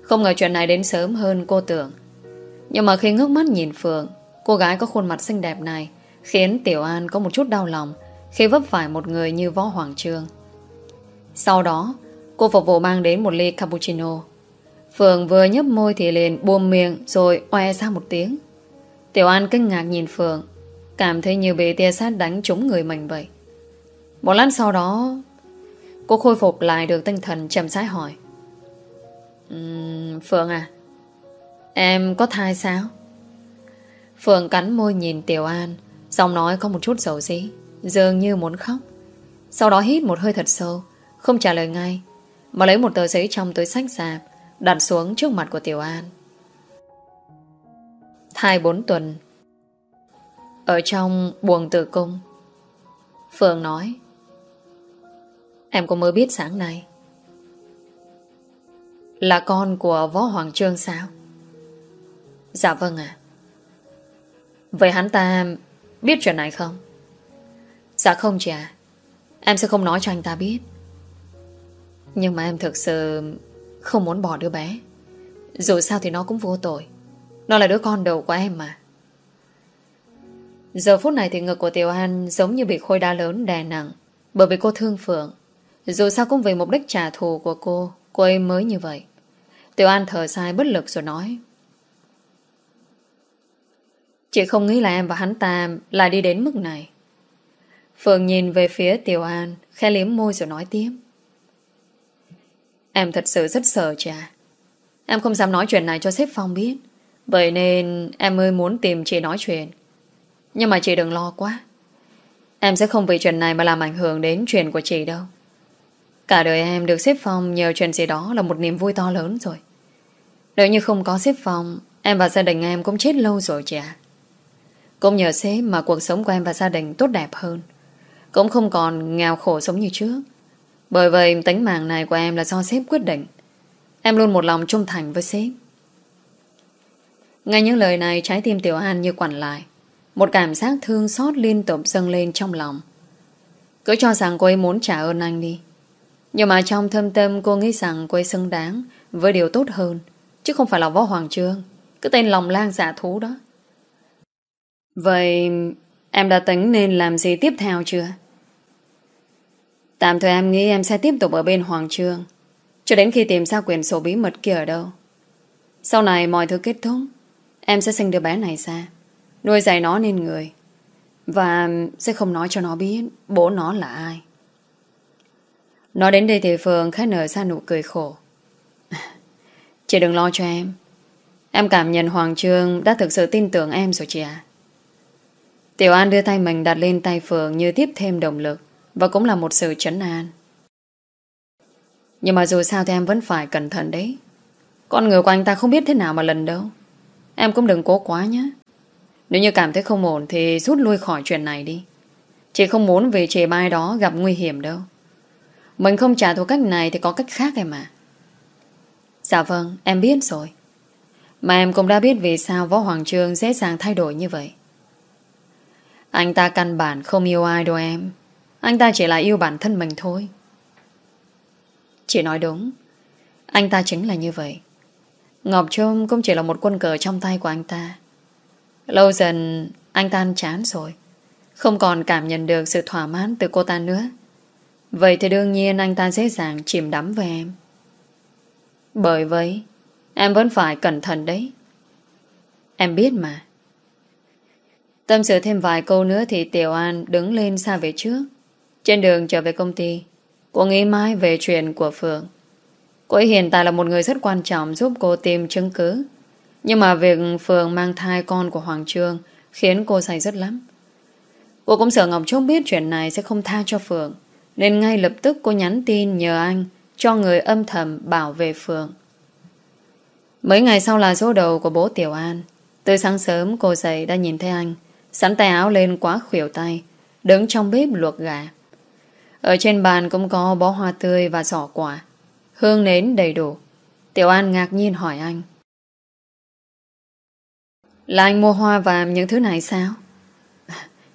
Không ngờ chuyện này đến sớm hơn cô tưởng Nhưng mà khi ngước mắt nhìn Phượng, Cô gái có khuôn mặt xinh đẹp này Khiến Tiểu An có một chút đau lòng khi vấp phải một người như Võ Hoàng Trương. Sau đó Cô phục vụ mang đến một ly cappuccino. Phượng vừa nhấp môi thì liền buông miệng Rồi oe ra một tiếng. Tiểu An kinh ngạc nhìn Phượng Cảm thấy như bị tia sát đánh trúng người mình vậy. Một lát sau đó Cô khôi phục lại được tinh thần chậm rãi hỏi. Um, Phượng à Em có thai sao? Phượng cắn môi nhìn Tiểu An Giọng nói có một chút dầu dĩ. Dường như muốn khóc. Sau đó hít một hơi thật sâu, Không trả lời ngay, Mà lấy một tờ giấy trong túi sách sạp Đặt xuống trước mặt của Tiểu An. Thai 4 tuần. Ở trong buồng tử cung Phượng nói, Em có mới biết sáng nay Là con của Võ Hoàng Trương sao? Dạ vâng ạ. Vậy hắn ta biết chuyện này không? Dạ không chị à Em sẽ không nói cho anh ta biết. Nhưng mà em thực sự Không muốn bỏ đứa bé. Dù sao thì nó cũng vô tội. Nó là đứa con đầu của em mà. Giờ phút này thì ngực của Tiểu An Giống như bị khôi đá lớn đè nặng Bởi vì cô thương Phượng. Dù sao cũng vì mục đích trả thù của cô Cô ấy mới như vậy. Tiểu An thở dài bất lực rồi nói, Chị không nghĩ là em và hắn ta Lại đi đến mức này. Phương nhìn về phía Tiểu An, Khe liếm môi rồi nói tiếp. Em thật sự rất sợ trà Em không dám nói chuyện này cho sếp Phong biết. Vậy nên em mới muốn tìm chị nói chuyện. Nhưng mà chị đừng lo quá. Em sẽ không vì chuyện này mà làm ảnh hưởng đến chuyện của chị đâu. Cả đời em được xếp Phong nhờ chuyện gì đó là một niềm vui to lớn rồi. Nếu như không có xếp Phong, Em và gia đình em cũng chết lâu rồi chị ạ Cũng nhờ xếp mà cuộc sống của em và gia đình tốt đẹp hơn. Cũng không còn nghèo khổ sống như trước. Bởi vậy tính mạng này của em là do sếp quyết định. Em luôn một lòng trung thành với sếp. Ngay những lời này, trái tim Tiểu An như quặn lại. Một cảm giác thương xót liên tục dâng lên trong lòng. Cứ cho rằng cô ấy muốn trả ơn anh đi. Nhưng mà trong thâm tâm, cô nghĩ rằng cô ấy xứng đáng Với điều tốt hơn. Chứ không phải là võ hoàng trương. Cái tên lòng lang giả thú đó. Vậy, em đã tính nên làm gì tiếp theo chưa? Tạm thời em nghĩ em sẽ tiếp tục ở bên Hoàng Trương cho đến khi tìm ra quyền sổ bí mật kia ở đâu. Sau này mọi thứ kết thúc, em sẽ sinh đứa bé này ra, nuôi dạy nó nên người và sẽ không nói cho nó biết bố nó là ai. Nói đến đây thì Phương khẽ nở ra nụ cười khổ. Chị đừng lo cho em. Em cảm nhận Hoàng Trương đã thực sự tin tưởng em rồi chị à. Tiểu An đưa tay mình đặt lên tay Phương như tiếp thêm động lực và cũng là một sự chấn an. Nhưng mà dù sao thì em vẫn phải cẩn thận đấy. Con người của anh ta không biết thế nào mà lần đâu. Em cũng đừng cố quá nhé. Nếu như cảm thấy không ổn thì rút lui khỏi chuyện này đi. Chị không muốn vì chị mai đó gặp nguy hiểm đâu. Mình không trả thù cách này thì có cách khác em à. Dạ vâng, em biết rồi. Mà em cũng đã biết vì sao Võ Hoàng Trương dễ dàng thay đổi như vậy. Anh ta căn bản không yêu ai đâu em anh ta chỉ là yêu bản thân mình thôi. Chị nói đúng. Anh ta chính là như vậy. Ngọc Trôm cũng chỉ là một quân cờ trong tay của anh ta. Lâu dần, Anh ta ăn chán rồi. Không còn cảm nhận được sự thỏa mãn từ cô ta nữa. Vậy thì đương nhiên anh ta dễ dàng chìm đắm về em. Bởi vậy, Em vẫn phải cẩn thận đấy. Em biết mà. Tâm sự thêm vài câu nữa thì Tiểu An đứng lên xa về trước. Trên đường trở về công ty, cô nghĩ mãi về chuyện của Phượng. Cô ấy hiện tại là một người rất quan trọng giúp cô tìm chứng cứ. Nhưng mà việc Phượng mang thai con của Hoàng Trương khiến cô say rất lắm. Cô cũng sợ Ngọc Trúc biết chuyện này sẽ không tha cho Phượng. Nên ngay lập tức cô nhắn tin nhờ anh cho người âm thầm bảo vệ Phượng. Mấy ngày sau là số đầu của bố Tiểu An. Từ sáng sớm cô dậy đã nhìn thấy anh Sẵn tay áo lên quá khuỷu tay Đứng trong bếp luộc gà ở trên bàn cũng có bó hoa tươi và giỏ quả Hương nến đầy đủ Tiểu An ngạc nhiên hỏi anh Là anh mua hoa và những thứ này sao?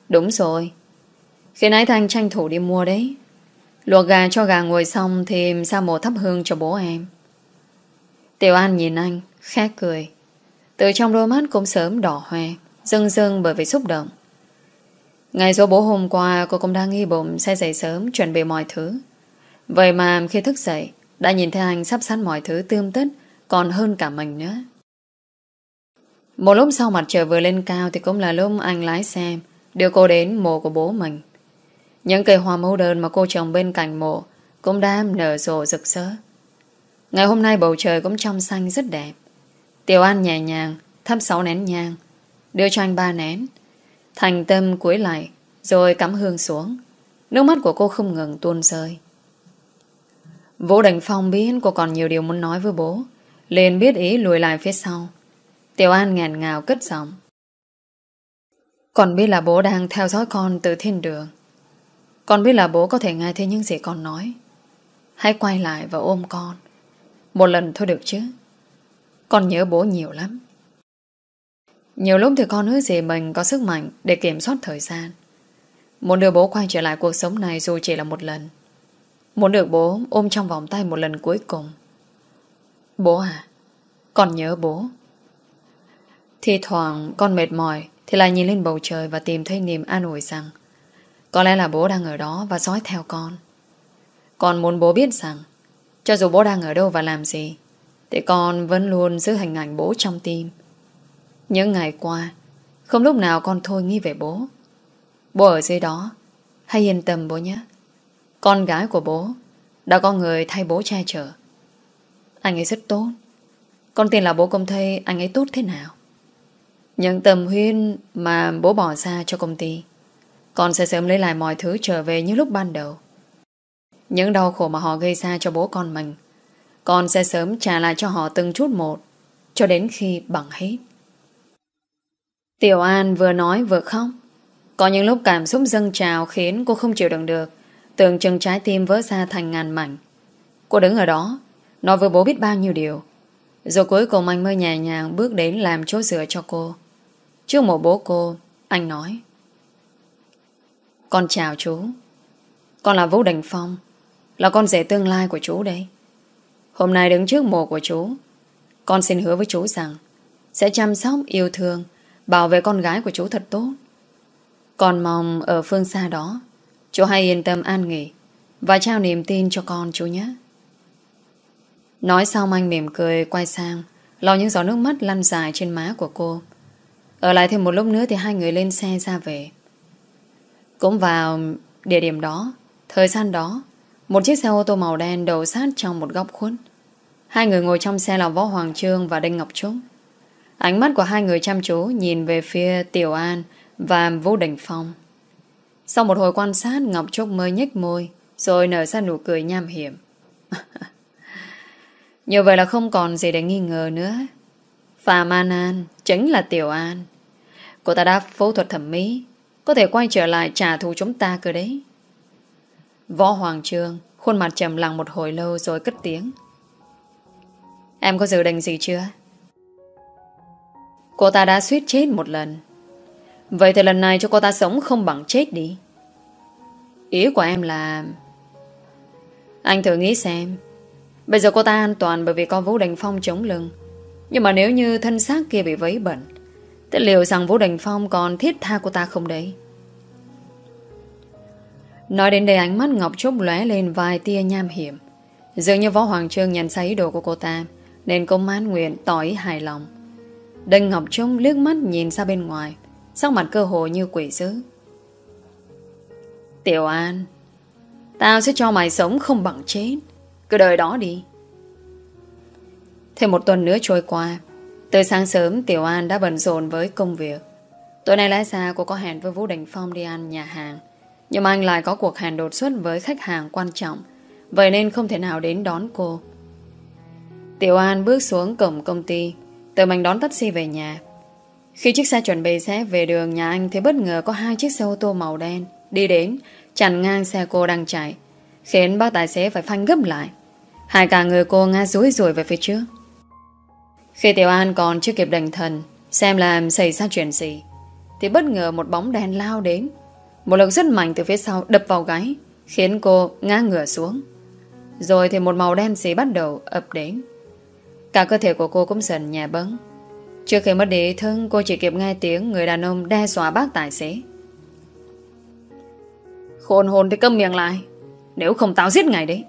Đúng rồi. Khi nãy Thanh tranh thủ đi mua đấy. Luộc gà cho gà ngồi xong thì sao mổ thắp hương cho bố em. Tiểu An nhìn anh, khét cười. Từ trong đôi mắt cũng sớm đỏ hoe, dâng dâng bởi vì xúc động. Ngày dỗ bố hôm qua, cô cũng đang nghi bụng sẽ dậy sớm, chuẩn bị mọi thứ. Vậy mà khi thức dậy, đã nhìn thấy anh sắp sẵn mọi thứ tươm tất, còn hơn cả mình nữa. Một lúc sau mặt trời vừa lên cao thì cũng là lúc anh lái xe, đưa cô đến mộ của bố mình. Những cây hoa mẫu đơn mà cô trồng bên cạnh mộ cũng đang nở rộ rực rỡ. Ngày hôm nay bầu trời cũng trong xanh rất đẹp. Tiểu An nhẹ nhàng, thắp sáu nén nhang, đưa cho anh ba nén Thành tâm cúi lại, Rồi cắm hương xuống. Nước mắt của cô không ngừng tuôn rơi. Vũ Đình Phong biết cô còn nhiều điều muốn nói với bố, liền biết ý lùi lại phía sau. Tiểu An ngàn ngào cất giọng. Còn biết là bố đang theo dõi con từ thiên đường. Con biết là bố có thể nghe thấy những gì con nói. Hãy quay lại và ôm con. Một lần thôi được chứ. Con nhớ bố nhiều lắm nhiều lúc thì con hứa gì mình có sức mạnh để kiểm soát thời gian. Muốn đưa bố quay trở lại cuộc sống này dù chỉ là một lần. Muốn được bố ôm trong vòng tay một lần cuối cùng. Bố à, con nhớ bố. Thì thoảng con mệt mỏi thì lại nhìn lên bầu trời và tìm thấy niềm an ủi rằng có lẽ là bố đang ở đó và dõi theo con. Con muốn bố biết rằng cho dù bố đang ở đâu và làm gì thì con vẫn luôn giữ hình ảnh bố trong tim. Những ngày qua, Không lúc nào con thôi nghĩ về bố. Bố ở dưới đó, Hãy yên tâm bố nhé. Con gái của bố, Đã có người thay bố che chở. Anh ấy rất tốt. Con tin là bố công thấy anh ấy tốt thế nào. Những tầm huyên Mà bố bỏ ra cho công ty, Con sẽ sớm lấy lại mọi thứ trở về như lúc ban đầu. Những đau khổ mà họ gây ra cho bố con mình, Con sẽ sớm trả lại cho họ từng chút một, Cho đến khi bằng hết. Tiểu An vừa nói vừa khóc. Có những lúc cảm xúc dâng trào khiến cô không chịu đựng được. Tưởng chừng trái tim vỡ ra thành ngàn mảnh. Cô đứng ở đó, nói với bố biết bao nhiêu điều. Rồi cuối cùng anh mới nhẹ nhàng bước đến làm chỗ dựa cho cô. Trước một bố cô, anh nói. Con chào chú. Con là Vũ Đình Phong, là con rể tương lai của chú đây. Hôm nay đứng trước mộ của chú, con xin hứa với chú rằng sẽ chăm sóc, yêu thương Bảo vệ con gái của chú thật tốt. Còn mong ở phương xa đó, Chú hãy yên tâm an nghỉ Và trao niềm tin cho con chú nhé. Nói xong anh mỉm cười quay sang lau những giọt nước mắt lăn dài trên má của cô. Ở lại thêm một lúc nữa Thì hai người lên xe ra về. Cũng vào địa điểm đó, Thời gian đó, Một chiếc xe ô tô màu đen đậu sát trong một góc khuất. Hai người ngồi trong xe là Võ Hoàng Trương và Đinh Ngọc Trúc. Ánh mắt của hai người chăm chú nhìn về phía Tiểu An và Vũ Đình Phong. Sau một hồi quan sát, Ngọc Trúc mới nhếch môi, rồi nở ra nụ cười nham hiểm. Như vậy là không còn gì để nghi ngờ nữa. Phạm An An chính là Tiểu An. Cô ta đã phẫu thuật thẩm mỹ, có thể quay trở lại trả thù chúng ta cơ đấy. Võ Hoàng Trương, khuôn mặt trầm lặng một hồi lâu rồi cất tiếng. Em có dự định gì chưa? Cô ta đã suýt chết một lần. Vậy thì lần này cho cô ta sống không bằng chết đi. Ý của em là, Anh thử nghĩ xem. Bây giờ cô ta an toàn bởi vì có Vũ Đình Phong chống lưng. Nhưng mà nếu như thân xác kia bị vấy bẩn Thế liệu rằng Vũ Đình Phong còn thiết tha cô ta không đấy? Nói đến đây, ánh mắt Ngọc Trúc lóe lên vài tia nham hiểm. Dường như Võ Hoàng Trương nhận ra ý đồ của cô ta, Nên công an nguyện tỏ ý hài lòng. Đinh Ngọc Trung liếc mắt nhìn ra bên ngoài, Sắc mặt cơ hồ như quỷ dữ. Tiểu An, Tao sẽ cho mày sống không bằng chết. Cứ đời đó đi. Thêm một tuần nữa trôi qua, Từ sáng sớm Tiểu An đã bận rộn với công việc. Tối nay lái xa cô có hẹn với Vũ Đình Phong đi ăn nhà hàng, Nhưng mà anh lại có cuộc hẹn đột xuất với khách hàng quan trọng. Vậy nên không thể nào đến đón cô. Tiểu An bước xuống cổng công ty Tự mình đón taxi về nhà. Khi chiếc xe chuẩn bị sẽ về đường, nhà anh Thì bất ngờ có hai chiếc xe ô tô màu đen Đi đến, chặn ngang xe cô đang chạy, Khiến bác tài xế phải phanh gấp lại. Hai cả người cô ngã rúi rùi về phía trước. Khi Tiểu An còn chưa kịp đành thần, Xem là xảy ra chuyện gì, Thì bất ngờ một bóng đen lao đến. Một lực rất mạnh từ phía sau đập vào gáy, Khiến cô ngã ngửa xuống. Rồi thì một màu đen xì bắt đầu ập đến. Cả cơ thể của cô cũng dần nhà bấn Trước khi mất đi thân cô chỉ kịp nghe tiếng Người đàn ông đe dọa bác tài xế. Khôn hồn thì câm miệng lại, Nếu không tao giết ngài đấy.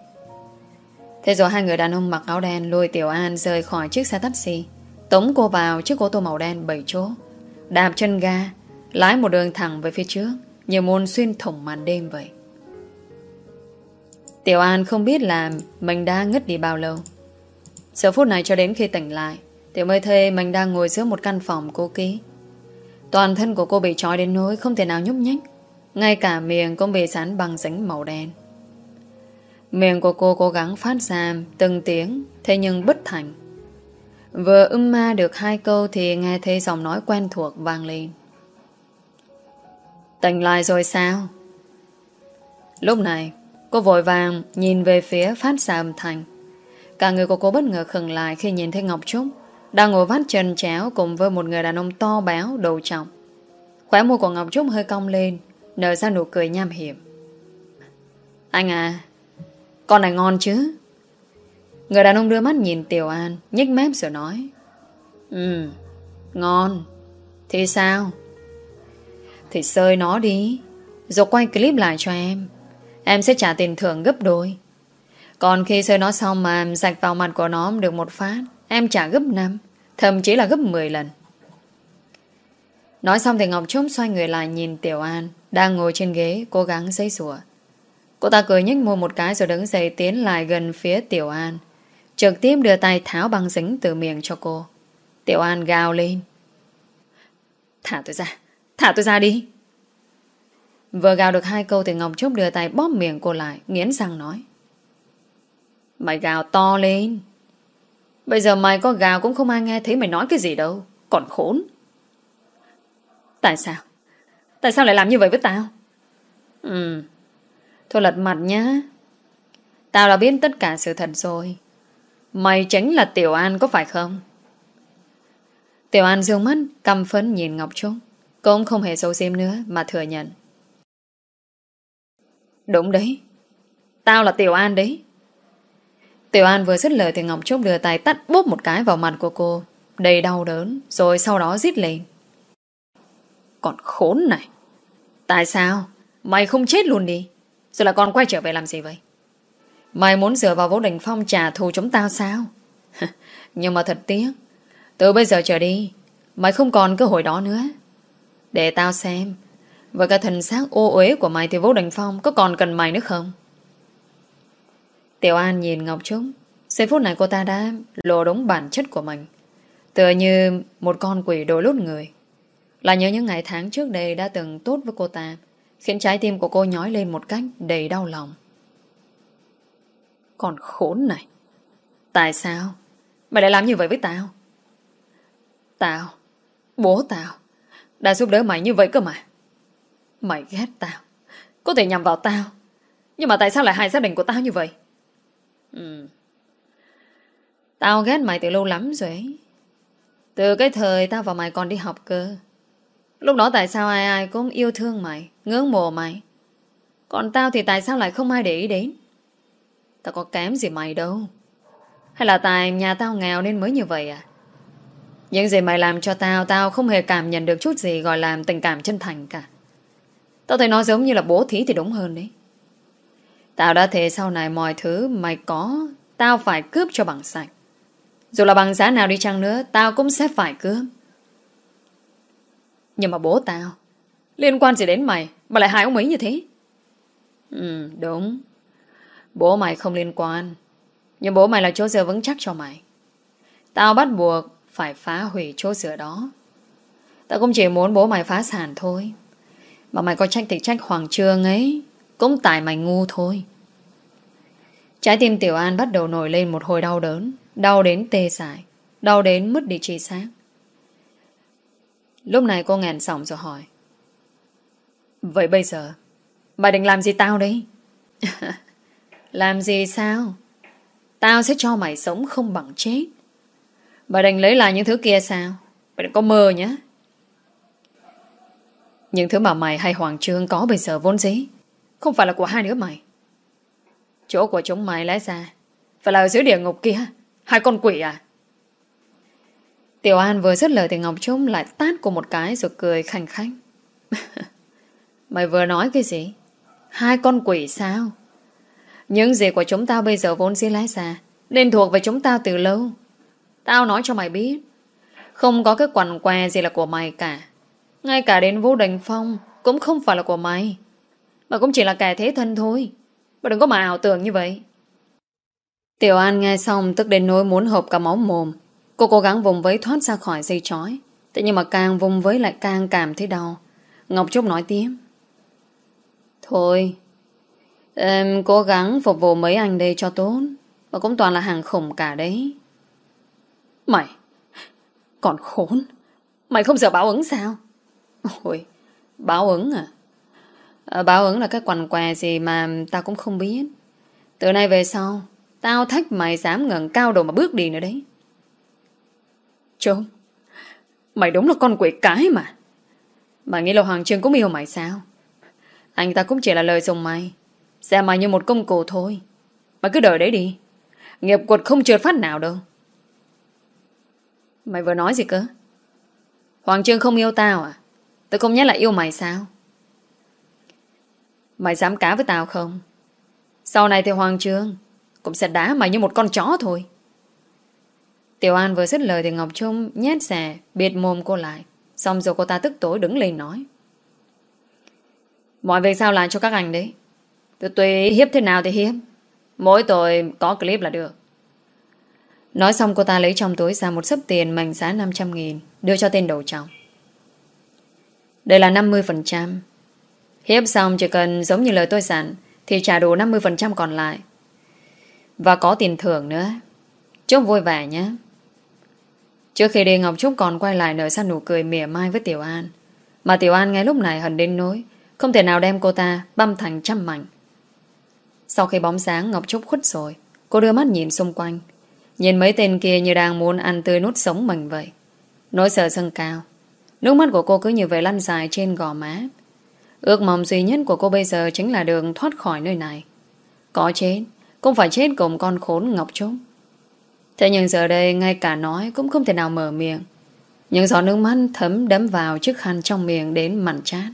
Thế rồi hai người đàn ông mặc áo đen Lôi Tiểu An rời khỏi chiếc xe taxi, Tống cô vào chiếc ô tô màu đen bảy chỗ, Đạp chân ga, Lái một đường thẳng về phía trước, Như môn xuyên thủng màn đêm vậy. Tiểu An không biết là Mình đã ngất đi bao lâu. Giờ phút này cho đến khi tỉnh lại, Tiểu mới thấy mình đang ngồi giữa một căn phòng cô ký. Toàn thân của cô bị trói đến nỗi Không thể nào nhúc nhích, Ngay cả miệng cũng bị sán bằng dính màu đen. Miệng của cô cố gắng phát ra Từng tiếng, Thế nhưng bất thành. Vừa ưm ma được hai câu Thì nghe thấy giọng nói quen thuộc vang lên. Tỉnh lại rồi sao? Lúc này, Cô vội vàng nhìn về phía phát ra âm thanh. Cả người của cô bất ngờ khừng lại Khi nhìn thấy Ngọc Trúc, Đang ngồi vắt chân chéo cùng với một người đàn ông to béo, đầu trọng Khóe môi của Ngọc Trúc hơi cong lên, Nở ra nụ cười nham hiểm. Anh à Con này ngon chứ? Người đàn ông đưa mắt nhìn Tiểu An, nhếch mép rồi nói. Ừ Ngon. Thì sao? Thì sơi nó đi, Rồi quay clip lại cho em. Em sẽ trả tiền thưởng gấp đôi. Còn khi sơi nó xong mà Sạch vào mặt của nó được một phát, Em trả gấp 5 Thậm chí là gấp 10 lần. Nói xong thì Ngọc Trúc xoay người lại nhìn Tiểu An Đang ngồi trên ghế, cố gắng xây sủa Cô ta cười nhếch môi một cái Rồi đứng dậy tiến lại gần phía Tiểu An. Trực tiếp đưa tay tháo băng dính từ miệng cho cô. Tiểu An gào lên. Thả tôi ra, Thả tôi ra đi. Vừa gào được hai câu thì Ngọc Trúc đưa tay bóp miệng cô lại, Nghiến răng nói. Mày gào to lên. Bây giờ mày có gào cũng không ai nghe thấy mày nói cái gì đâu. Còn khốn. Tại sao? Tại sao lại làm như vậy với tao? Ừ. Thôi lật mặt nhá. Tao đã biết tất cả sự thật rồi. Mày chính là Tiểu An có phải không? Tiểu An dương mắt, Căm phấn nhìn Ngọc Trung. Cũng không hề xấu xím nữa mà thừa nhận. Đúng đấy. Tao là Tiểu An đấy. Tiểu An vừa dứt lời thì Ngọc Trúc đưa tay tắt bốp một cái vào mặt của cô. Đầy đau đớn, Rồi sau đó giết lên. Còn khốn này! Tại sao? Mày không chết luôn đi. Rồi là còn quay trở về làm gì vậy? Mày muốn dựa vào Vũ Đình Phong trả thù chúng tao sao? Nhưng mà thật tiếc, Từ bây giờ trở đi, Mày không còn cơ hội đó nữa. Để tao xem, Với cả thần xác ô uế của mày Thì Vũ Đình Phong có còn cần mày nữa không? Tiểu An nhìn Ngọc Trúc. Giây phút này cô ta đã lộ đúng bản chất của mình, Tựa như một con quỷ đôi lút người. Là nhớ những ngày tháng trước đây đã từng tốt với cô ta, Khiến trái tim của cô nhói lên một cách đầy đau lòng. Còn khốn này! Tại sao? Mày lại làm như vậy với tao? Tao? Bố tao? Đã giúp đỡ mày như vậy cơ mà. Mày ghét tao. Có thể nhầm vào tao. Nhưng mà tại sao lại hại gia đình của tao như vậy? Ừ. Tao ghét mày từ lâu lắm rồi ấy. Từ cái thời tao và mày còn đi học cơ. Lúc đó tại sao ai ai cũng yêu thương mày, ngưỡng mộ mày. Còn tao thì tại sao lại không ai để ý đến? Tao có kém gì mày đâu. Hay là tại nhà tao nghèo nên mới như vậy à? Những gì mày làm cho tao, tao không hề cảm nhận được chút gì gọi là tình cảm chân thành cả. Tao thấy nó giống như là bố thí thì đúng hơn đấy. Tao đã thề sau này mọi thứ mày có, Tao phải cướp cho bằng sạch. Dù là bằng giá nào đi chăng nữa, Tao cũng sẽ phải cướp. Nhưng mà bố tao, Liên quan gì đến mày Mà lại hại ông ấy như thế? Ừ đúng. Bố mày không liên quan, Nhưng bố mày là chỗ dựa vững chắc cho mày. Tao bắt buộc Phải phá hủy chỗ dựa đó. Tao cũng chỉ muốn bố mày phá sản thôi. Mà mày có trách thì trách Hoàng Trương ấy cũng tại mày ngu thôi. Trái tim Tiểu An bắt đầu nổi lên một hồi đau đớn, Đau đến tê dại, Đau đến mất đi trí xác Lúc này cô ngàn sỏng rồi hỏi. Vậy bây giờ bà định làm gì tao đấy Làm gì sao? Tao sẽ cho mày sống không bằng chết. Bà định lấy lại những thứ kia sao? Bà đừng có mơ nhé. Những thứ mà mày hay Hoàng Trương có bây giờ vốn dĩ không phải là của hai đứa mày Chỗ của chúng mày lẽ ra Phải là ở dưới địa ngục kia Hai con quỷ à Tiểu An vừa dứt lời thì Ngọc Trung lại tát cô một cái rồi cười khanh khách. Mày vừa nói cái gì? Hai con quỷ sao? Những gì của chúng tao bây giờ vốn dĩ lái xa Nên thuộc về chúng tao từ lâu Tao nói cho mày biết, Không có cái quần què gì là của mày cả Ngay cả đến Vũ Đình Phong Cũng không phải là của mày mà cũng chỉ là kẻ thế thân thôi. Mà đừng có mà ảo tưởng như vậy. Tiểu An nghe xong Tức đến nỗi muốn hộp cả máu mồm. Cô cố gắng vùng vẫy thoát ra khỏi dây chói. Thế nhưng mà càng vùng vẫy lại càng cảm thấy đau. Ngọc Trúc nói tiếp. Thôi, Em cố gắng phục vụ mấy anh đây cho tốt. Mà cũng toàn là hàng khủng cả đấy. Mày, Còn khốn. Mày không sợ báo ứng sao? Ôi, Báo ứng à? Ờ, báo ứng là cái quằn què gì mà Tao cũng không biết. Từ nay về sau Tao thách mày dám ngẩng cao đầu mà bước đi nữa đấy. Trốn, Mày đúng là con quỷ cái mà. Mày nghĩ là Hoàng Trương cũng yêu mày sao? Anh ta cũng chỉ là lời dùng mày. Xem mày như một công cụ thôi. Mày cứ đợi đấy đi. Nghiệp quật không trượt phát nào đâu. Mày vừa nói gì cơ? Hoàng Trương không yêu tao à? Tôi không nhớ là yêu mày sao? Mày dám cá với tao không? Sau này thì Hoàng Trương Cũng sẽ đá mày như một con chó thôi. Tiểu An vừa dứt lời thì Ngọc Trung nhét xẻ Biệt mồm cô lại, Xong rồi cô ta tức tối đứng lên nói. Mọi việc sao lại cho các anh đấy. Tôi tùy hiếp thế nào thì hiếp. Mỗi tội có clip là được. Nói xong cô ta lấy trong túi ra một sấp tiền mảnh giá 500 nghìn, Đưa cho tên đầu trọc. Đây là 50% Hiếp xong chỉ cần giống như lời tôi dặn, Thì trả đủ 50% còn lại. Và có tiền thưởng nữa. Chúc vui vẻ nhé. Trước khi đi, Ngọc Trúc còn quay lại nở ra nụ cười mỉa mai với Tiểu An. Mà Tiểu An ngay lúc này hẳn đến nỗi, Không thể nào đem cô ta băm thành trăm mảnh. Sau khi bóng sáng, Ngọc Trúc khuất rồi. Cô đưa mắt nhìn xung quanh. Nhìn mấy tên kia như đang muốn ăn tươi nút sống mình vậy. Nỗi sợ sân cao. Nước mắt của cô cứ như vậy lăn dài trên gò má. Ước mong duy nhất của cô bây giờ Chính là đường thoát khỏi nơi này. Có chết, Cũng phải chết cùng con khốn Ngọc Trúc. Thế nhưng giờ đây ngay cả nói Cũng không thể nào mở miệng. Những giọt nước mắt thấm đấm vào Chiếc khăn trong miệng đến mặn chát.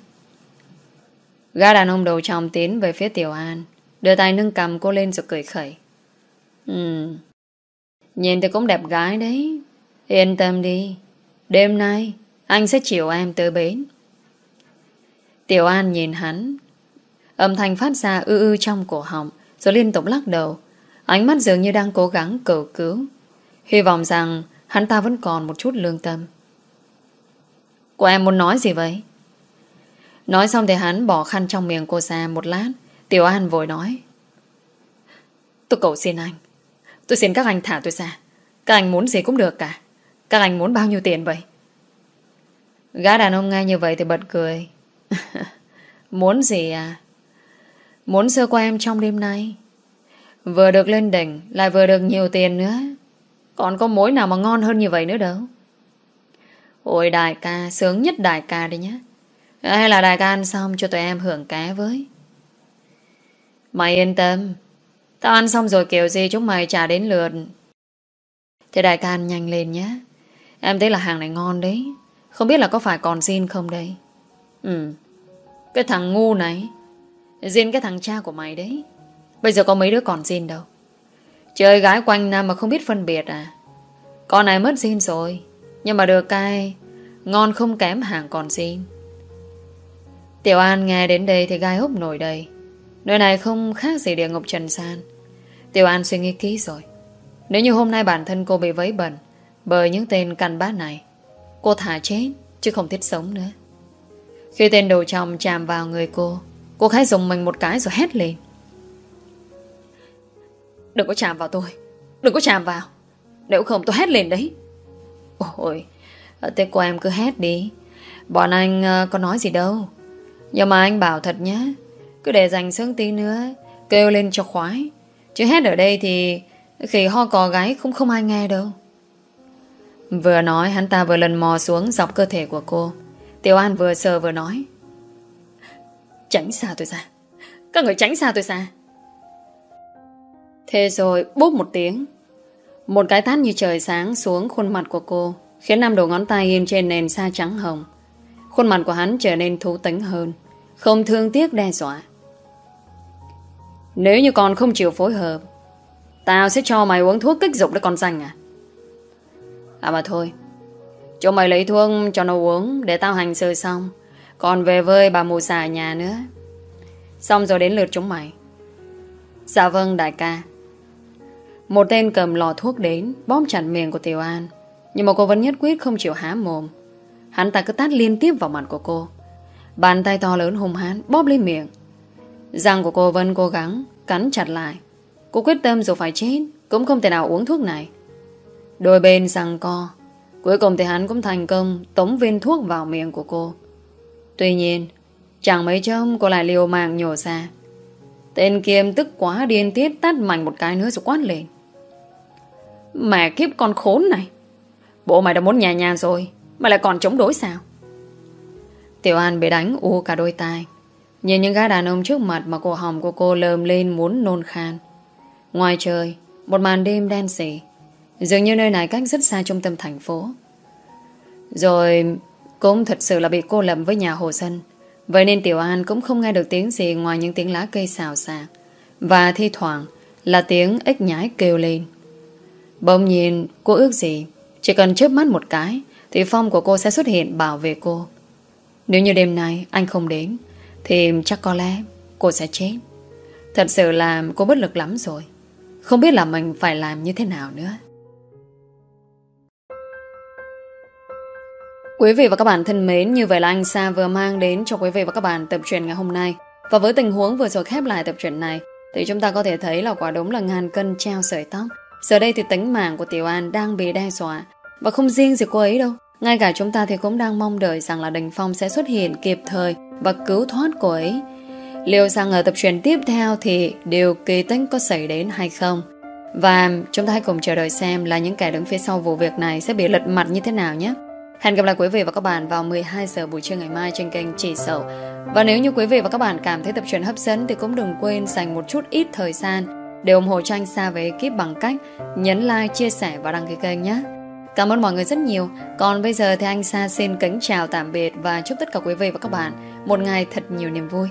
Gã đàn ông đầu tròng tiến về phía Tiểu An, Đưa tay nâng cầm cô lên rồi cười khẩy. Ừ Nhìn thì cũng đẹp gái đấy. Yên tâm đi, Đêm nay anh sẽ chịu em tới bến. Tiểu An nhìn hắn. Âm thanh phát ra ư ư trong cổ họng, Rồi liên tục lắc đầu. Ánh mắt dường như đang cố gắng cầu cứu. Hy vọng rằng Hắn ta vẫn còn một chút lương tâm. Cô em muốn nói gì vậy? Nói xong thì hắn bỏ khăn trong miệng cô ra một lát. Tiểu An vội nói. Tôi cầu xin anh. Tôi xin các anh thả tôi ra. Các anh muốn gì cũng được cả. Các anh muốn bao nhiêu tiền vậy? Gã đàn ông nghe như vậy thì bật cười. Muốn gì à? Muốn sơ qua em trong đêm nay? Vừa được lên đỉnh, Lại vừa được nhiều tiền nữa. Còn có mối nào mà ngon hơn như vậy nữa đâu? Ôi, đại ca, Sướng nhất đại ca đi nhá. Ờ, hay là đại ca ăn xong cho tụi em hưởng cá với. Mày yên tâm. Tao ăn xong rồi kiểu gì chúng mày trả đến lượt. Thế đại ca ăn nhanh lên nhé Em thấy là hàng này ngon đấy. Không biết là có phải còn xin không đây? Ừ. Cái thằng ngu này Xin cái thằng cha của mày đấy. Bây giờ có mấy đứa còn xin đâu. Chơi gái quanh năm mà không biết phân biệt à? Con này mất xin rồi, Nhưng mà được cai Ngon không kém hàng còn xin Tiểu An nghe đến đây thì gai hốc nổi đầy. Nơi này không khác gì địa ngục trần san Tiểu An suy nghĩ kỹ rồi. Nếu như hôm nay bản thân cô bị vấy bẩn Bởi những tên cằn bát này, Cô thả chết Chứ không thiết sống nữa. Khi tên đầu chồng chạm vào người cô Cô khai dùng mình một cái rồi hét lên. Đừng có chạm vào tôi, Đừng có chạm vào. Nếu không tôi hét lên đấy. Ôi, Thế cô em cứ hét đi. Bọn anh ờ, có nói gì đâu. Nhưng mà anh bảo thật nhé, cứ để dành sướng tí nữa, Kêu lên cho khoái. Chứ hét ở đây thì Khi ho cò gái cũng không ai nghe đâu. Vừa nói hắn ta vừa lần mò xuống dọc cơ thể của cô. Tiểu An vừa sờ vừa nói. Tránh xa tôi ra. Các người tránh xa tôi ra. Thế rồi bốp một tiếng. Một cái tát như trời sáng xuống khuôn mặt của cô, khiến năm đầu ngón tay in trên nền sa trắng hồng. Khuôn mặt của hắn trở nên thú tính hơn. Không thương tiếc đe dọa. Nếu như con không chịu phối hợp, Tao sẽ cho mày uống thuốc kích dục để con rành à À mà thôi cho mày lấy thuốc cho nó uống Để tao hành sự xong. Còn về với bà mù xà nhà nữa. Xong rồi đến lượt chúng mày. Dạ vâng đại ca. Một tên cầm lò thuốc đến, Bóp chặt miệng của Tiểu An. Nhưng mà cô vẫn nhất quyết không chịu há mồm. Hắn ta cứ tát liên tiếp vào mặt của cô. Bàn tay to lớn hung hán Bóp lên miệng. Răng của cô vẫn cố gắng, Cắn chặt lại. Cô quyết tâm dù phải chết, Cũng không thể nào uống thuốc này. Đôi bên răng co Cuối cùng thì hắn cũng thành công Tống viên thuốc vào miệng của cô. Tuy nhiên, Chẳng mấy chốc cô lại liều mạng nhổ ra. Tên Kiêm tức quá điên tiết Tát mạnh một cái nữa rồi quát lên. Mẹ kiếp con khốn này! Bộ mày đã muốn nhà nhà rồi Mà lại còn chống đối sao? Tiểu An bị đánh u cả đôi tai. Nhìn những gã đàn ông trước mặt Mà cổ họng của cô lơm lên muốn nôn khan. Ngoài trời, Một màn đêm đen xỉ Dường như nơi này cách rất xa trung tâm thành phố. Rồi Cũng thật sự là bị cô lầm với nhà hồ sân Vậy nên Tiểu An cũng không nghe được tiếng gì Ngoài những tiếng lá cây xào xạc. Và thi thoảng là tiếng ếch nhái kêu lên. Bỗng nhiên, cô ước gì Chỉ cần chớp mắt một cái Thì Phong của cô sẽ xuất hiện bảo vệ cô. Nếu như đêm nay anh không đến, Thì chắc có lẽ cô sẽ chết. Thật sự là cô bất lực lắm rồi. Không biết là mình phải làm như thế nào nữa. Quý vị và các bạn thân mến, như vậy là anh Sa vừa mang đến cho quý vị và các bạn tập truyện ngày hôm nay. Và với tình huống vừa rồi khép lại tập truyện này, thì chúng ta có thể thấy là quả đúng là ngàn cân treo sợi tóc. Giờ đây thì tính mạng của Tiểu An đang bị đe dọa. Và không riêng gì cô ấy đâu, ngay cả chúng ta thì cũng đang mong đợi rằng là Đình Phong sẽ xuất hiện kịp thời và cứu thoát cô ấy. Liệu rằng ở tập truyện tiếp theo thì điều kỳ tích có xảy đến hay không? Và chúng ta hãy cùng chờ đợi xem là những kẻ đứng phía sau vụ việc này sẽ bị lật mặt như thế nào nhé. Hẹn gặp lại quý vị và các bạn vào 12 giờ buổi trưa ngày mai trên kênh Chỉ Sầu. Và nếu như quý vị và các bạn cảm thấy tập truyện hấp dẫn thì cũng đừng quên dành một chút ít thời gian để ủng hộ cho anh Sa với ekip bằng cách nhấn like, chia sẻ và đăng ký kênh nhé. Cảm ơn mọi người rất nhiều. Còn bây giờ thì anh Sa xin kính chào tạm biệt và chúc tất cả quý vị và các bạn một ngày thật nhiều niềm vui.